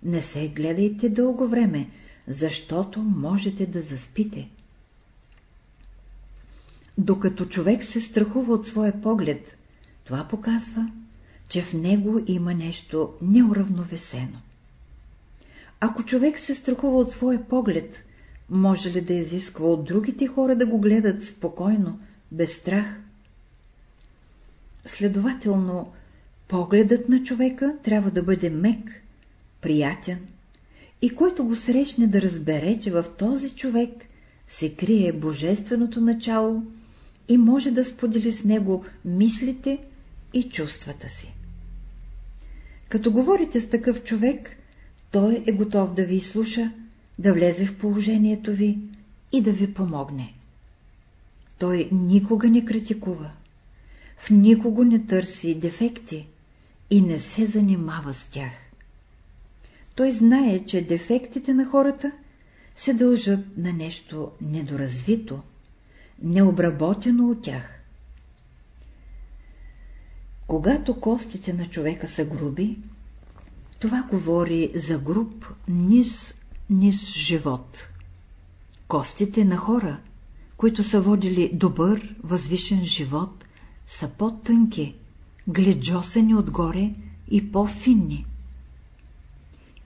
не се гледайте дълго време, защото можете да заспите. Докато човек се страхува от своя поглед, това показва, че в него има нещо неуравновесено. Ако човек се страхува от своя поглед, може ли да изисква от другите хора да го гледат спокойно, без страх? Следователно, погледът на човека трябва да бъде мек, приятен и който го срещне да разбере, че в този човек се крие божественото начало и може да сподели с него мислите и чувствата си. Като говорите с такъв човек, той е готов да ви слуша, да влезе в положението ви и да ви помогне. Той никога не критикува, в никого не търси дефекти и не се занимава с тях. Той знае, че дефектите на хората се дължат на нещо недоразвито, необработено от тях. Когато костите на човека са груби, това говори за груб, низ, низ живот. Костите на хора, които са водили добър, възвишен живот, са по-тънки, гледжосени отгоре и по-финни.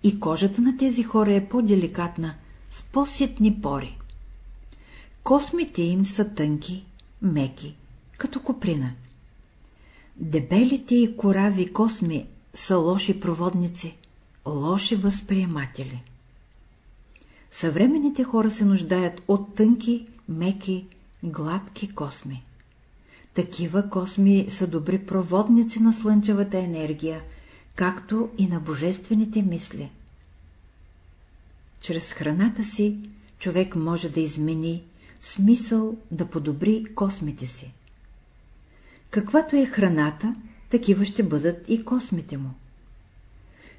И кожата на тези хора е по-деликатна, с по-ситни пори. Космите им са тънки, меки, като коприна. Дебелите и корави косми са лоши проводници, лоши възприематели. Съвременните хора се нуждаят от тънки, меки, гладки косми. Такива косми са добри проводници на слънчевата енергия, както и на божествените мисли. Чрез храната си човек може да измени смисъл да подобри космите си. Каквато е храната, такива ще бъдат и космите му.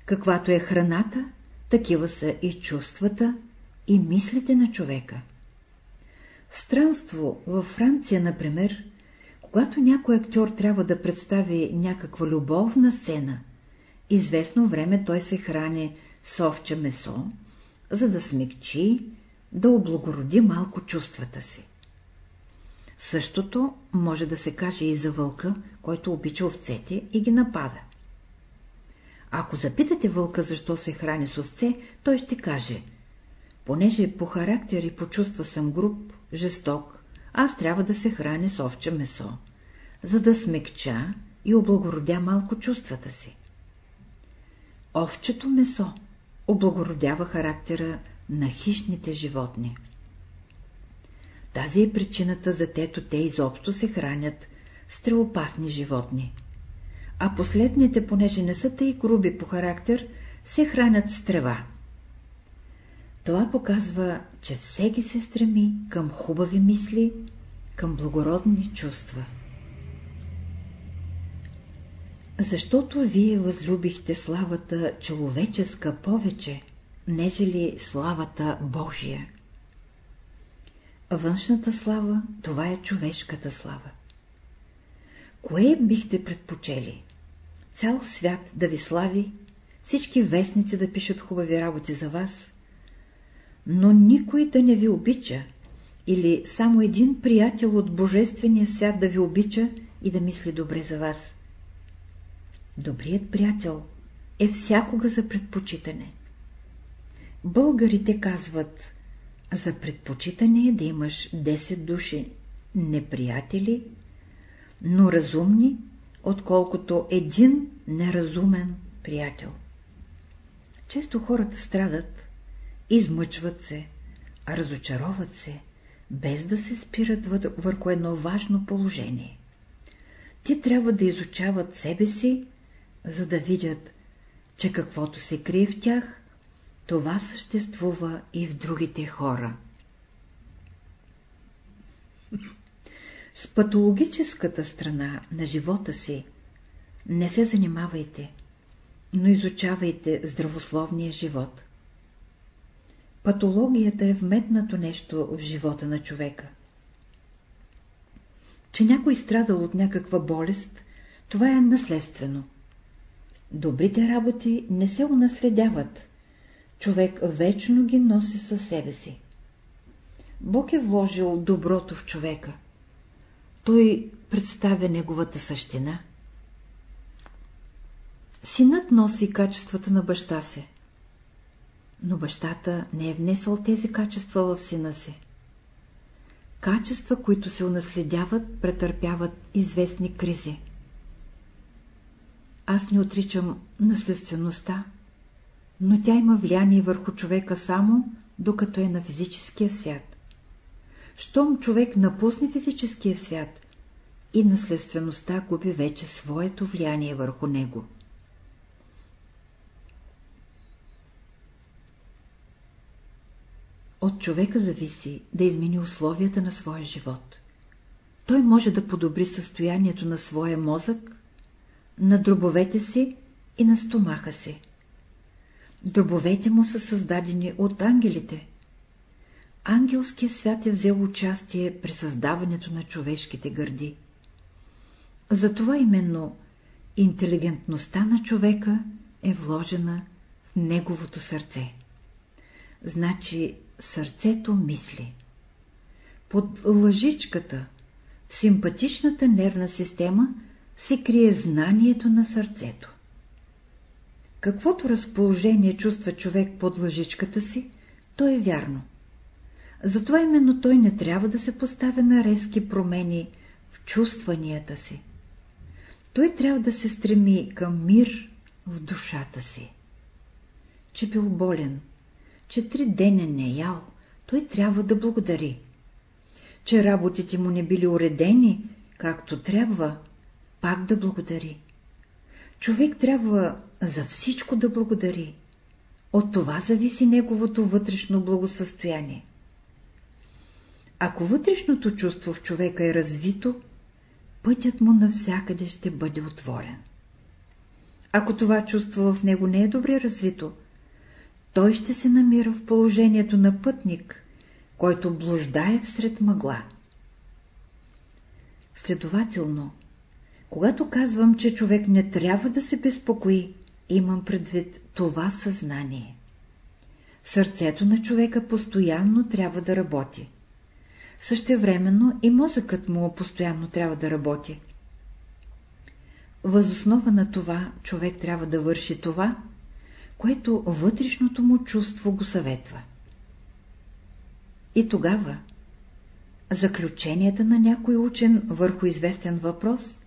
Каквато е храната, такива са и чувствата, и мислите на човека. Странство във Франция, например, когато някой актьор трябва да представи някаква любовна сцена, известно време той се храни с овче месо, за да смекчи да облагороди малко чувствата си. Същото може да се каже и за вълка, който обича овцете и ги напада. Ако запитате вълка защо се храни с овце, той ще каже Понеже по характер и по чувства съм груб, жесток, аз трябва да се храня с овче месо, за да смекча и облагородя малко чувствата си. Овчето месо облагородява характера на хищните животни. Тази е причината, за тето те изобщо се хранят с тревопасни животни. А последните, понеже не са тъй груби по характер, се хранят с трева. Това показва, че всеки се стреми към хубави мисли, към благородни чувства. Защото вие възлюбихте славата човеческа повече, нежели славата Божия. Външната слава, това е човешката слава. Кое бихте предпочели? Цял свят да ви слави, всички вестници да пишат хубави работи за вас, но никой да не ви обича, или само един приятел от Божествения свят да ви обича и да мисли добре за вас. Добрият приятел е всякога за предпочитане. Българите казват, за предпочитане е да имаш 10 души неприятели, но разумни, отколкото един неразумен приятел. Често хората страдат, измъчват се, разочароват се, без да се спират върху едно важно положение. Ти трябва да изучават себе си, за да видят, че каквото се крие в тях, това съществува и в другите хора. С патологическата страна на живота си не се занимавайте, но изучавайте здравословния живот. Патологията е вметнато нещо в живота на човека. Че някой страдал от някаква болест, това е наследствено. Добрите работи не се унаследяват, човек вечно ги носи със себе си. Бог е вложил доброто в човека. Той представя неговата същина. Синът носи качествата на баща си, но бащата не е внесъл тези качества в сина си. Качества, които се унаследяват, претърпяват известни кризи. Аз не отричам наследствеността, но тя има влияние върху човека само, докато е на физическия свят. Щом човек напусне физическия свят, и наследствеността губи вече своето влияние върху него. От човека зависи да измени условията на своя живот. Той може да подобри състоянието на своя мозък, на дробовете си и на стомаха си. Дробовете му са създадени от ангелите. Ангелският свят е взел участие при създаването на човешките гърди. Затова именно интелигентността на човека е вложена в неговото сърце. Значи сърцето мисли. Под лъжичката, в симпатичната нервна система, се крие знанието на сърцето. Каквото разположение чувства човек под лъжичката си, то е вярно. Затова именно той не трябва да се поставя на резки промени в чувстванията си. Той трябва да се стреми към мир в душата си. Че бил болен, че три деня не е ял, той трябва да благодари. Че работите му не били уредени, както трябва, пак да благодари. Човек трябва за всичко да благодари. От това зависи неговото вътрешно благосъстояние. Ако вътрешното чувство в човека е развито, пътят му навсякъде ще бъде отворен. Ако това чувство в него не е добре развито, той ще се намира в положението на пътник, който блуждае всред мъгла. Следователно, когато казвам, че човек не трябва да се безпокои, имам предвид това съзнание. сърцето на човека постоянно трябва да работи. Същевременно и мозъкът му постоянно трябва да работи. Възоснова на това човек трябва да върши това, което вътрешното му чувство го съветва. И тогава заключенията на някой учен върху известен въпрос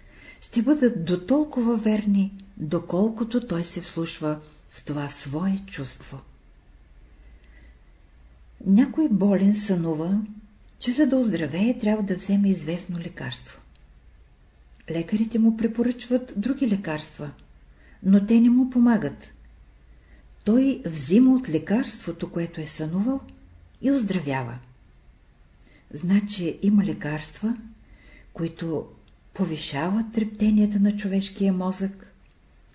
ще бъдат до толкова верни, доколкото той се вслушва в това свое чувство. Някой болен сънува, че за да оздравее трябва да вземе известно лекарство. Лекарите му препоръчват други лекарства, но те не му помагат. Той взима от лекарството, което е сънувал, и оздравява. Значи има лекарства, които повишават трептенията на човешкия мозък,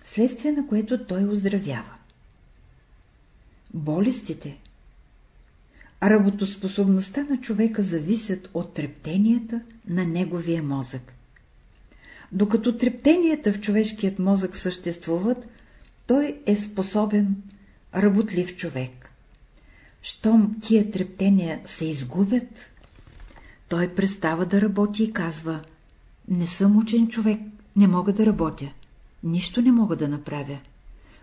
следствие на което той оздравява. Болестите, работоспособността на човека зависят от трептенията на неговия мозък. Докато трептенията в човешкият мозък съществуват, той е способен, работлив човек. Щом тия трептения се изгубят, той престава да работи и казва «Не съм учен човек, не мога да работя, нищо не мога да направя.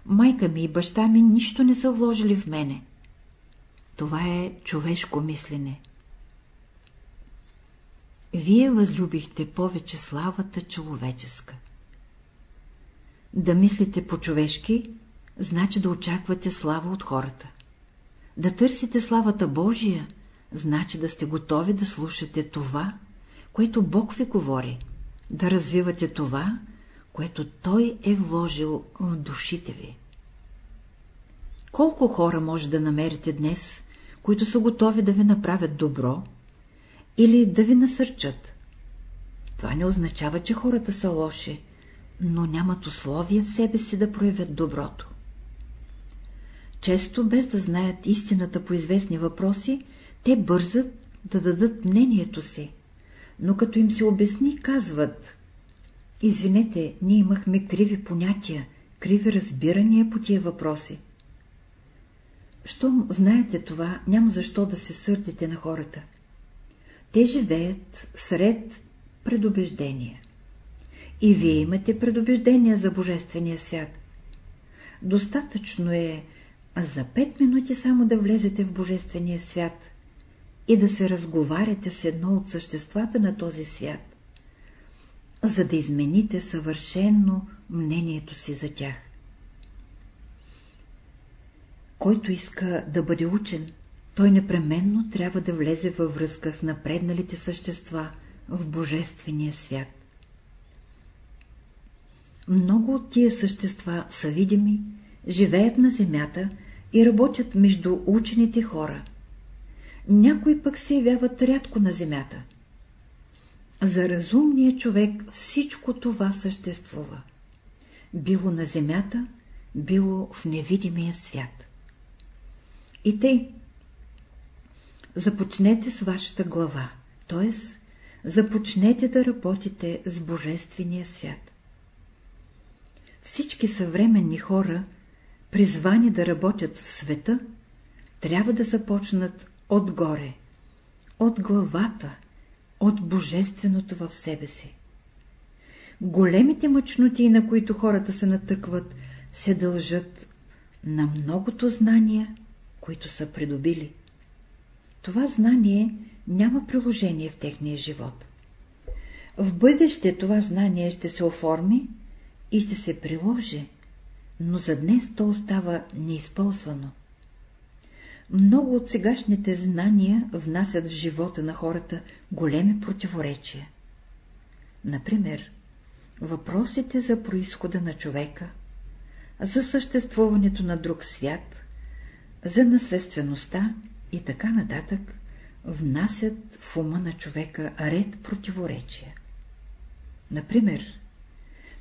Майка ми и баща ми нищо не са вложили в мене». Това е човешко мислене. Вие възлюбихте повече славата човеческа. Да мислите по-човешки, значи да очаквате слава от хората. Да търсите славата Божия, значи да сте готови да слушате това, което Бог ви говори, да развивате това, което Той е вложил в душите ви. Колко хора може да намерите днес, които са готови да ви направят добро или да ви насърчат? Това не означава, че хората са лоши, но нямат условия в себе си да проявят доброто. Често, без да знаят истината по известни въпроси, те бързат да дадат мнението си, но като им се обясни, казват Извинете, ние имахме криви понятия, криви разбирания по тия въпроси. Щом знаете това, няма защо да се сърдите на хората. Те живеят сред предубеждения. И вие имате предубеждения за Божествения свят. Достатъчно е за пет минути само да влезете в Божествения свят и да се разговаряте с едно от съществата на този свят, за да измените съвършенно мнението си за тях. Който иска да бъде учен, той непременно трябва да влезе във връзка с напредналите същества в Божествения свят. Много от тия същества са видими, живеят на земята и работят между учените хора. Някои пък се явяват рядко на земята. За разумния човек всичко това съществува. Било на земята, било в невидимия свят. И тъй, започнете с вашата глава, т.е. започнете да работите с Божествения свят. Всички съвременни хора, призвани да работят в света, трябва да започнат отгоре, от главата, от Божественото в себе си. Големите мъчноти, на които хората се натъкват, се дължат на многото знания, които са придобили. Това знание няма приложение в техния живот. В бъдеще това знание ще се оформи и ще се приложи, но за днес то остава неизползвано. Много от сегашните знания внасят в живота на хората големи противоречия. Например, въпросите за происхода на човека, за съществуването на друг свят, за наследствеността и така нататък внасят в ума на човека ред противоречия. Например,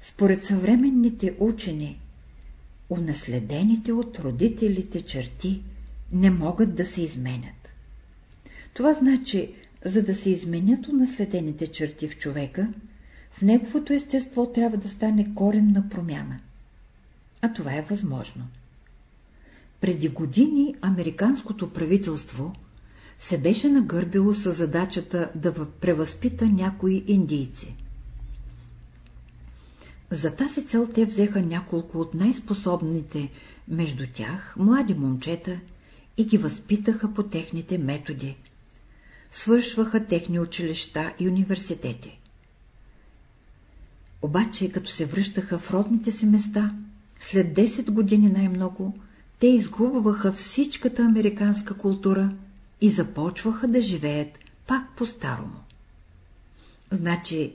според съвременните учени, унаследените от родителите черти не могат да се изменят. Това значи, за да се изменят унаследените черти в човека, в неговото естество трябва да стане коренна промяна. А това е възможно. Преди години американското правителство се беше нагърбило с задачата да превъзпита някои индийци. За тази цел те взеха няколко от най-способните между тях млади момчета и ги възпитаха по техните методи. Свършваха техни училища и университети. Обаче, като се връщаха в родните си места, след 10 години най-много, те изгубваха всичката американска култура и започваха да живеят пак по-старому. Значи,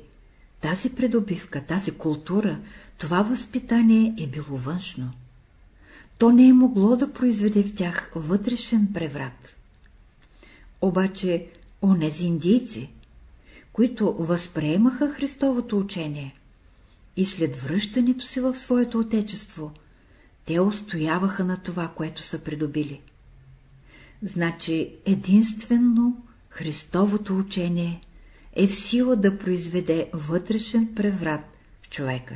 тази придобивка, тази култура, това възпитание е било външно. То не е могло да произведе в тях вътрешен преврат. Обаче, онези индийци, които възприемаха Христовото учение и след връщането си в своето отечество, те устояваха на това, което са придобили. Значи единствено Христовото учение е в сила да произведе вътрешен преврат в човека.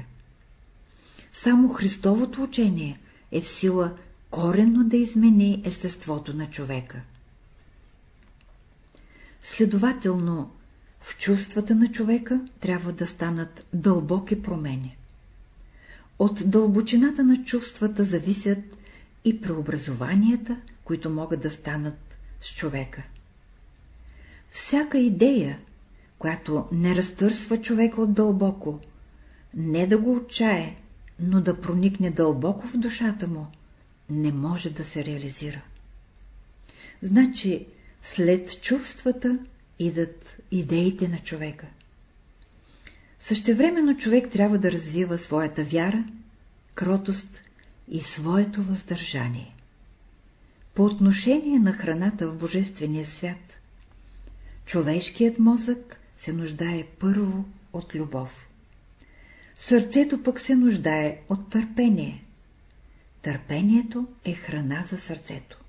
Само Христовото учение е в сила коренно да измени естеството на човека. Следователно, в чувствата на човека трябва да станат дълбоки промени. От дълбочината на чувствата зависят и преобразованията, които могат да станат с човека. Всяка идея, която не разтърсва човека от дълбоко, не да го отчае, но да проникне дълбоко в душата му, не може да се реализира. Значи, след чувствата идат идеите на човека. Същевременно човек трябва да развива своята вяра, кротост и своето въздържание. По отношение на храната в Божествения свят, човешкият мозък се нуждае първо от любов. Сърцето пък се нуждае от търпение. Търпението е храна за сърцето.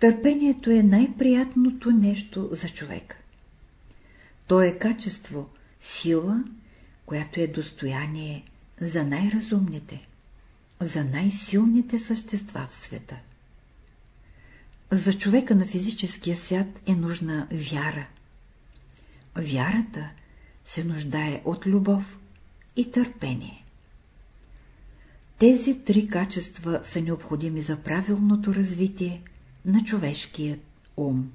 Търпението е най-приятното нещо за човека. То е качество, сила, която е достояние за най-разумните, за най-силните същества в света. За човека на физическия свят е нужна вяра. Вярата се нуждае от любов и търпение. Тези три качества са необходими за правилното развитие на човешкият ум.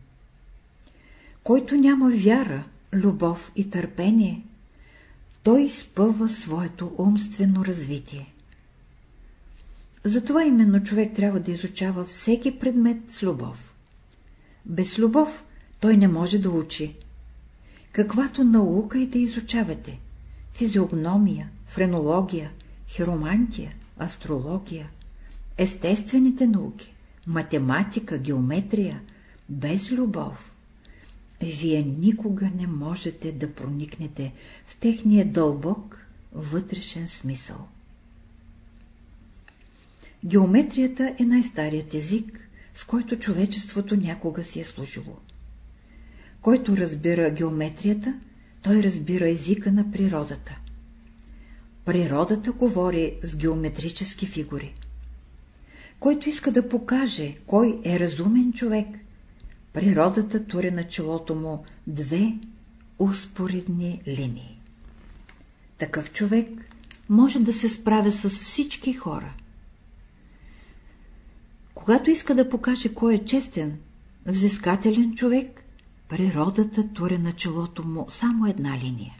Който няма вяра, любов и търпение, той изпъва своето умствено развитие. Затова именно човек трябва да изучава всеки предмет с любов. Без любов той не може да учи. Каквато наука и да изучавате – физиогномия, френология, хиромантия, астрология, естествените науки, математика, геометрия, без любов, вие никога не можете да проникнете в техния дълбок вътрешен смисъл. Геометрията е най-старият език, с който човечеството някога си е служило. Който разбира геометрията, той разбира езика на природата. Природата говори с геометрически фигури. Който иска да покаже, кой е разумен човек, природата туре на челото му две успоредни линии. Такъв човек може да се справя с всички хора. Когато иска да покаже кой е честен, взискателен човек, природата туре на челото му само една линия.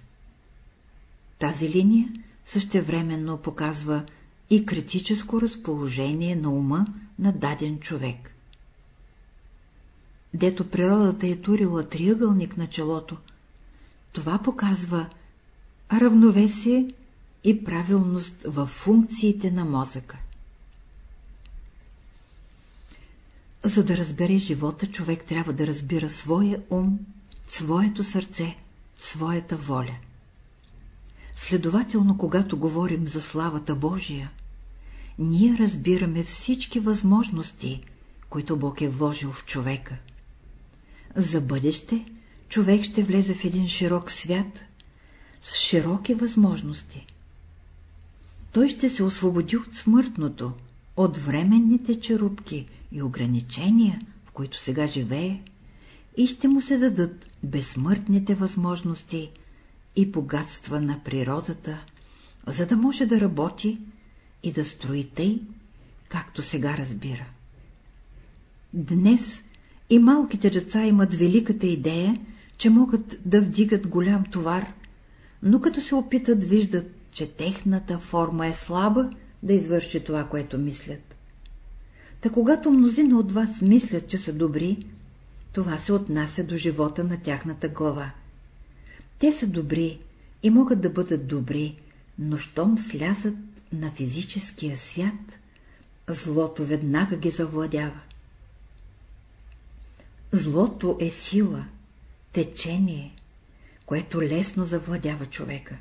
Тази линия същевременно показва и критическо разположение на ума на даден човек. Дето природата е турила триъгълник на челото, това показва равновесие и правилност в функциите на мозъка. За да разбере живота, човек трябва да разбира своя ум, своето сърце, своята воля. Следователно, когато говорим за славата Божия, ние разбираме всички възможности, които Бог е вложил в човека. За бъдеще човек ще влезе в един широк свят с широки възможности. Той ще се освободи от смъртното, от временните черупки и ограничения, в които сега живее, и ще му се дадат безсмъртните възможности и богатства на природата, за да може да работи и да строи тъй, както сега разбира. Днес и малките деца имат великата идея, че могат да вдигат голям товар, но като се опитат, виждат, че техната форма е слаба да извърши това, което мислят. Та когато мнозина от вас мислят, че са добри, това се отнася до живота на тяхната глава. Те са добри и могат да бъдат добри, но щом слязат на физическия свят, злото веднага ги завладява. Злото е сила, течение, което лесно завладява човека.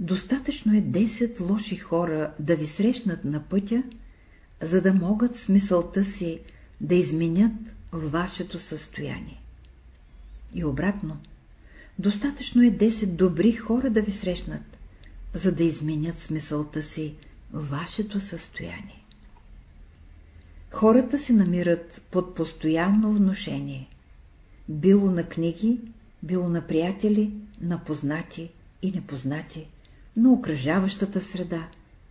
Достатъчно е 10 лоши хора да ви срещнат на пътя, за да могат с мисълта си да изменят вашето състояние. И обратно, достатъчно е 10 добри хора да ви срещнат, за да изменят смисълта си вашето състояние. Хората се намират под постоянно вношение. Било на книги, било на приятели, на познати и непознати, на окръжаващата среда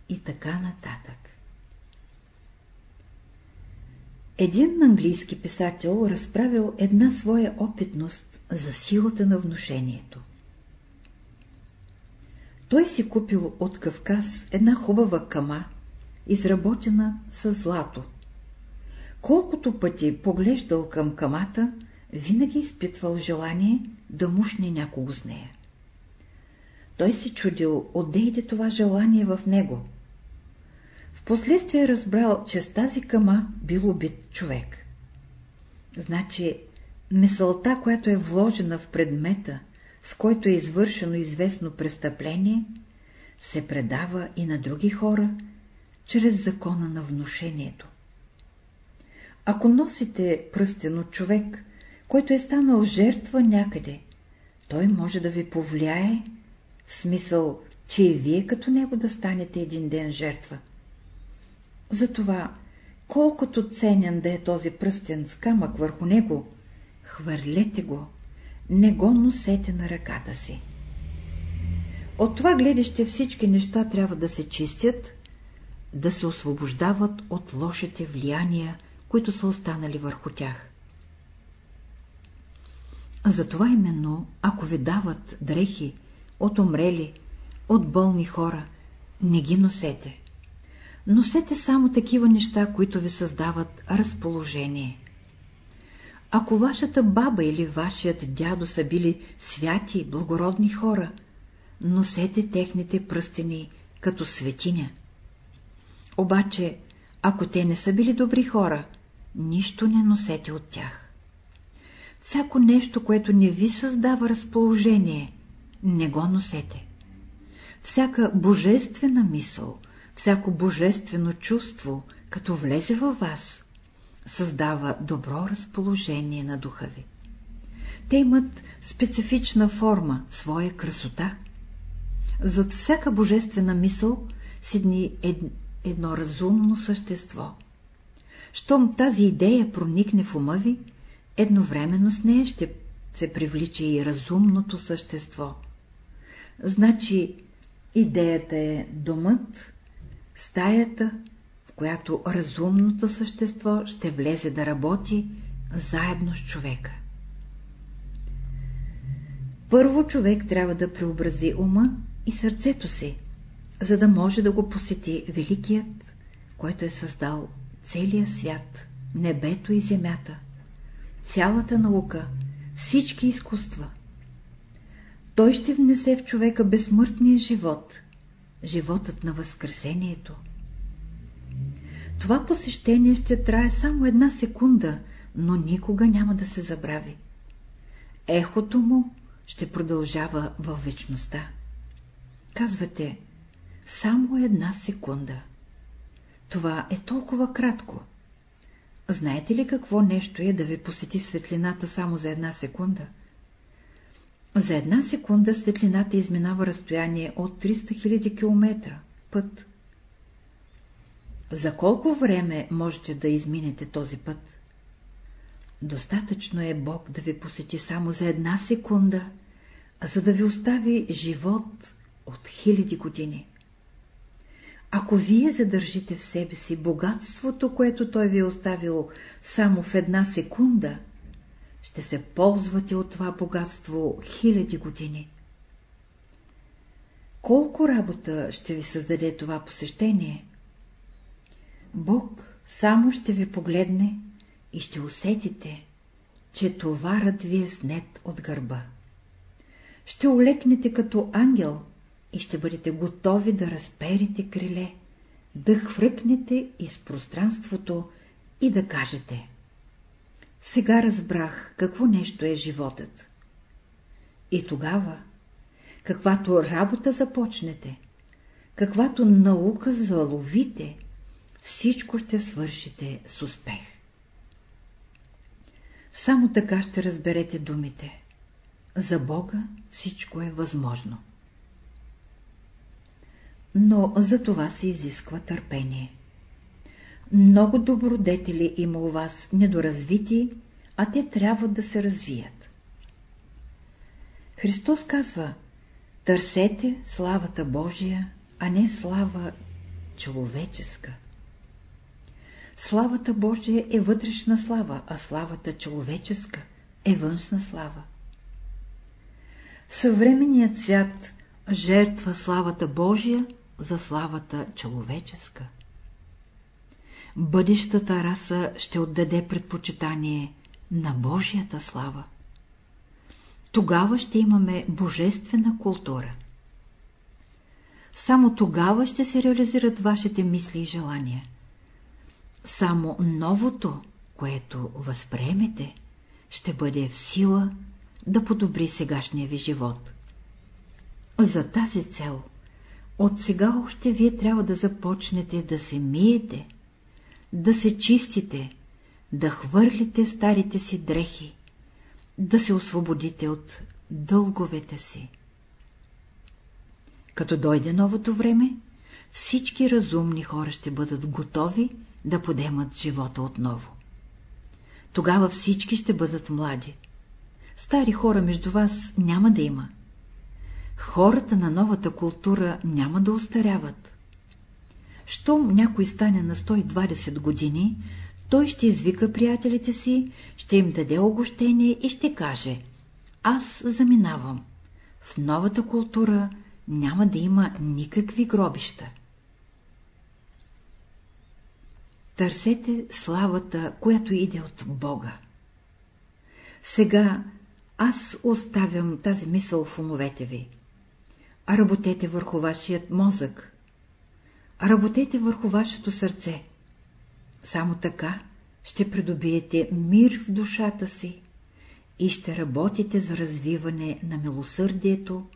и така нататък. Един английски писател разправил една своя опитност за силата на внушението. Той си купил от Кавказ една хубава кама, изработена с злато. Колкото пъти поглеждал към камата, винаги изпитвал желание да мушне някого с нея. Той се чудил, отде това желание в него. Впоследствие разбрал, че с тази кама бил убит човек. Значи, мисълта, която е вложена в предмета, с който е извършено известно престъпление, се предава и на други хора, чрез закона на внушението. Ако носите пръстен от човек, който е станал жертва някъде, той може да ви повлияе, в смисъл, че и вие като него да станете един ден жертва. Затова, колкото ценен да е този пръстен с камък върху него, хвърлете го, не го носете на ръката си. От това гледаще всички неща трябва да се чистят, да се освобождават от лошите влияния, които са останали върху тях. Затова именно, ако ви дават дрехи от умрели, от болни хора, не ги носете. Носете само такива неща, които ви създават разположение. Ако вашата баба или вашият дядо са били святи, благородни хора, носете техните пръстени като светиня. Обаче, ако те не са били добри хора, нищо не носете от тях. Всяко нещо, което не ви създава разположение, не го носете. Всяка божествена мисъл, всяко божествено чувство, като влезе във вас, създава добро разположение на духа ви. Те имат специфична форма, своя красота. Зад всяка божествена мисъл седни ед... едно разумно същество. Щом тази идея проникне в ума ви, едновременно с нея ще се привлича и разумното същество. Значи идеята е домът, стаята, в която разумното същество ще влезе да работи заедно с човека. Първо човек трябва да преобрази ума и сърцето си, за да може да го посети Великият, който е създал целия свят, небето и земята цялата наука, всички изкуства. Той ще внесе в човека безсмъртния живот, животът на възкресението. Това посещение ще трае само една секунда, но никога няма да се забрави. Ехото му ще продължава във вечността. Казвате, само една секунда. Това е толкова кратко. Знаете ли какво нещо е да ви посети светлината само за една секунда? За една секунда светлината изминава разстояние от 300 000 км път. За колко време можете да изминете този път? Достатъчно е Бог да ви посети само за една секунда, за да ви остави живот от хиляди години. Ако вие задържите в себе си богатството, което Той ви е оставил само в една секунда, ще се ползвате от това богатство хиляди години. Колко работа ще ви създаде това посещение? Бог само ще ви погледне и ще усетите, че товарът ви е снет от гърба. Ще олекнете като ангел и ще бъдете готови да разперите криле, да хвръкнете из пространството и да кажете Сега разбрах какво нещо е животът. И тогава, каквато работа започнете, каквато наука заловите, всичко ще свършите с успех. Само така ще разберете думите. За Бога всичко е възможно. Но за това се изисква търпение. Много добродетели има у вас недоразвити, а те трябва да се развият. Христос казва, търсете славата Божия, а не слава човеческа. Славата Божия е вътрешна слава, а славата човеческа е външна слава. Съвременният свят жертва славата Божия за славата човеческа. Бъдещата раса ще отдаде предпочитание на Божията слава. Тогава ще имаме божествена култура. Само тогава ще се реализират вашите мисли и желания. Само новото, което възприемете, ще бъде в сила да подобри сегашния ви живот. За тази цел, от сега още вие трябва да започнете да се миете, да се чистите, да хвърлите старите си дрехи, да се освободите от дълговете си. Като дойде новото време, всички разумни хора ще бъдат готови да подемат живота отново. Тогава всички ще бъдат млади. Стари хора между вас няма да има. Хората на новата култура няма да устаряват. Щом някой стане на 120 години, той ще извика приятелите си, ще им даде огощение и ще каже «Аз заминавам. В новата култура няма да има никакви гробища». Търсете славата, която иде от Бога. Сега аз оставям тази мисъл в умовете ви. Работете върху вашият мозък. Работете върху вашето сърце. Само така ще придобиете мир в душата си и ще работите за развиване на милосърдието,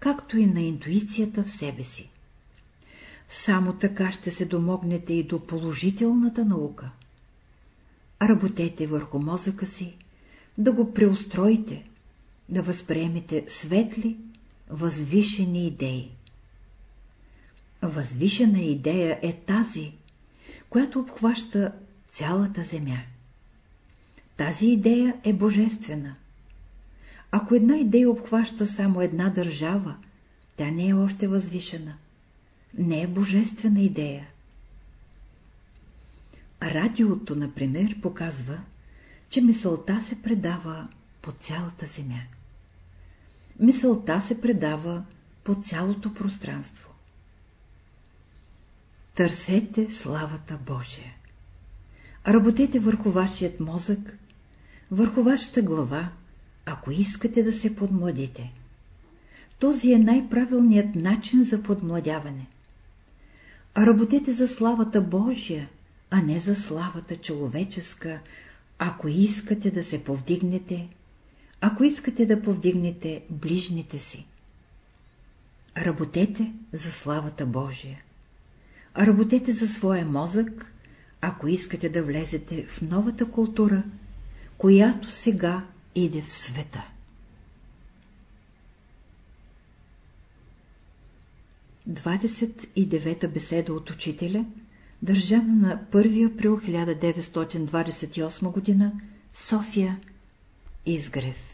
както и на интуицията в себе си. Само така ще се домогнете и до положителната наука. Работете върху мозъка си, да го преустроите, да възприемете светли, възвишени идеи. Възвишена идея е тази, която обхваща цялата земя. Тази идея е божествена. Ако една идея обхваща само една държава, тя не е още възвишена не е божествена идея. Радиото, например, показва, че мисълта се предава по цялата земя. Мисълта се предава по цялото пространство. Търсете славата Божия. Работете върху вашият мозък, върху вашата глава, ако искате да се подмладите. Този е най-правилният начин за подмладяване. Работете за славата Божия, а не за славата човеческа, ако искате да се повдигнете, ако искате да повдигнете ближните си. Работете за славата Божия. Работете за своя мозък, ако искате да влезете в новата култура, която сега иде в света. 29-та беседа от учителя държана на 1 април 1928 г. София, Изгрев.